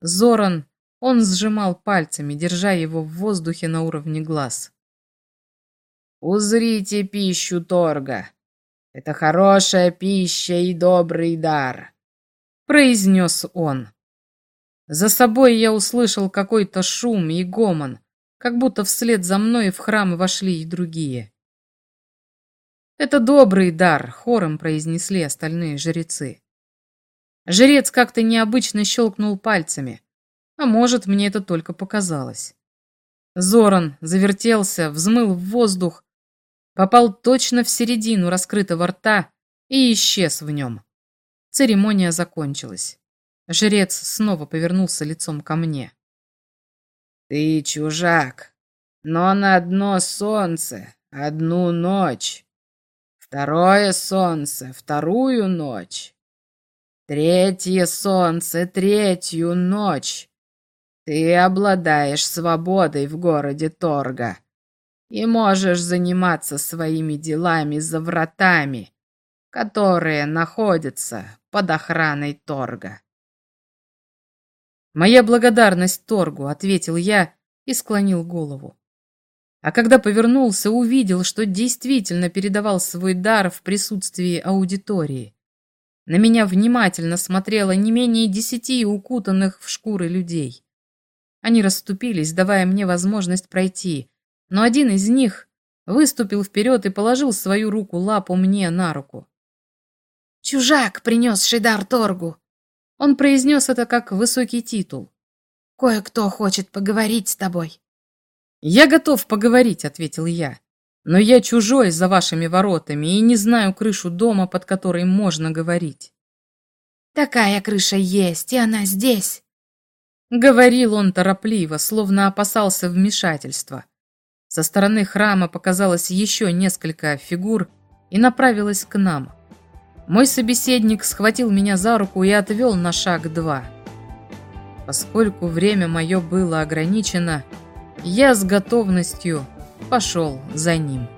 Зоран, он сжимал пальцами, держа его в воздухе на уровне глаз. «Узрите пищу торга. Это хорошая пища и добрый дар», — произнес он. За собой я услышал какой-то шум и гомон, как будто вслед за мной в храм вошли и другие. «Это добрый дар», — хором произнесли остальные жрецы. Жрец как-то необычно щелкнул пальцами, а может, мне это только показалось. Зоран завертелся, взмыл в воздух, попал точно в середину раскрытого рта и исчез в нем. Церемония закончилась. Жрец снова повернулся лицом ко мне. Ты чужак, но на одно солнце, одну ночь. Второе солнце, вторую ночь. Третье солнце, третью ночь. Ты обладаешь свободой в городе Торга и можешь заниматься своими делами за вратами, которые находятся под охраной Торга. «Моя благодарность торгу», — ответил я и склонил голову. А когда повернулся, увидел, что действительно передавал свой дар в присутствии аудитории. На меня внимательно смотрело не менее десяти укутанных в шкуры людей. Они расступились, давая мне возможность пройти, но один из них выступил вперед и положил свою руку-лапу мне на руку. «Чужак, принесший дар торгу!» Он произнес это как высокий титул. «Кое-кто хочет поговорить с тобой». «Я готов поговорить», — ответил я. «Но я чужой за вашими воротами и не знаю крышу дома, под которой можно говорить». «Такая крыша есть, и она здесь», — говорил он торопливо, словно опасался вмешательства. Со стороны храма показалось еще несколько фигур и направилось к нам. Мой собеседник схватил меня за руку и отвел на шаг два. Поскольку время мое было ограничено, я с готовностью пошел за ним.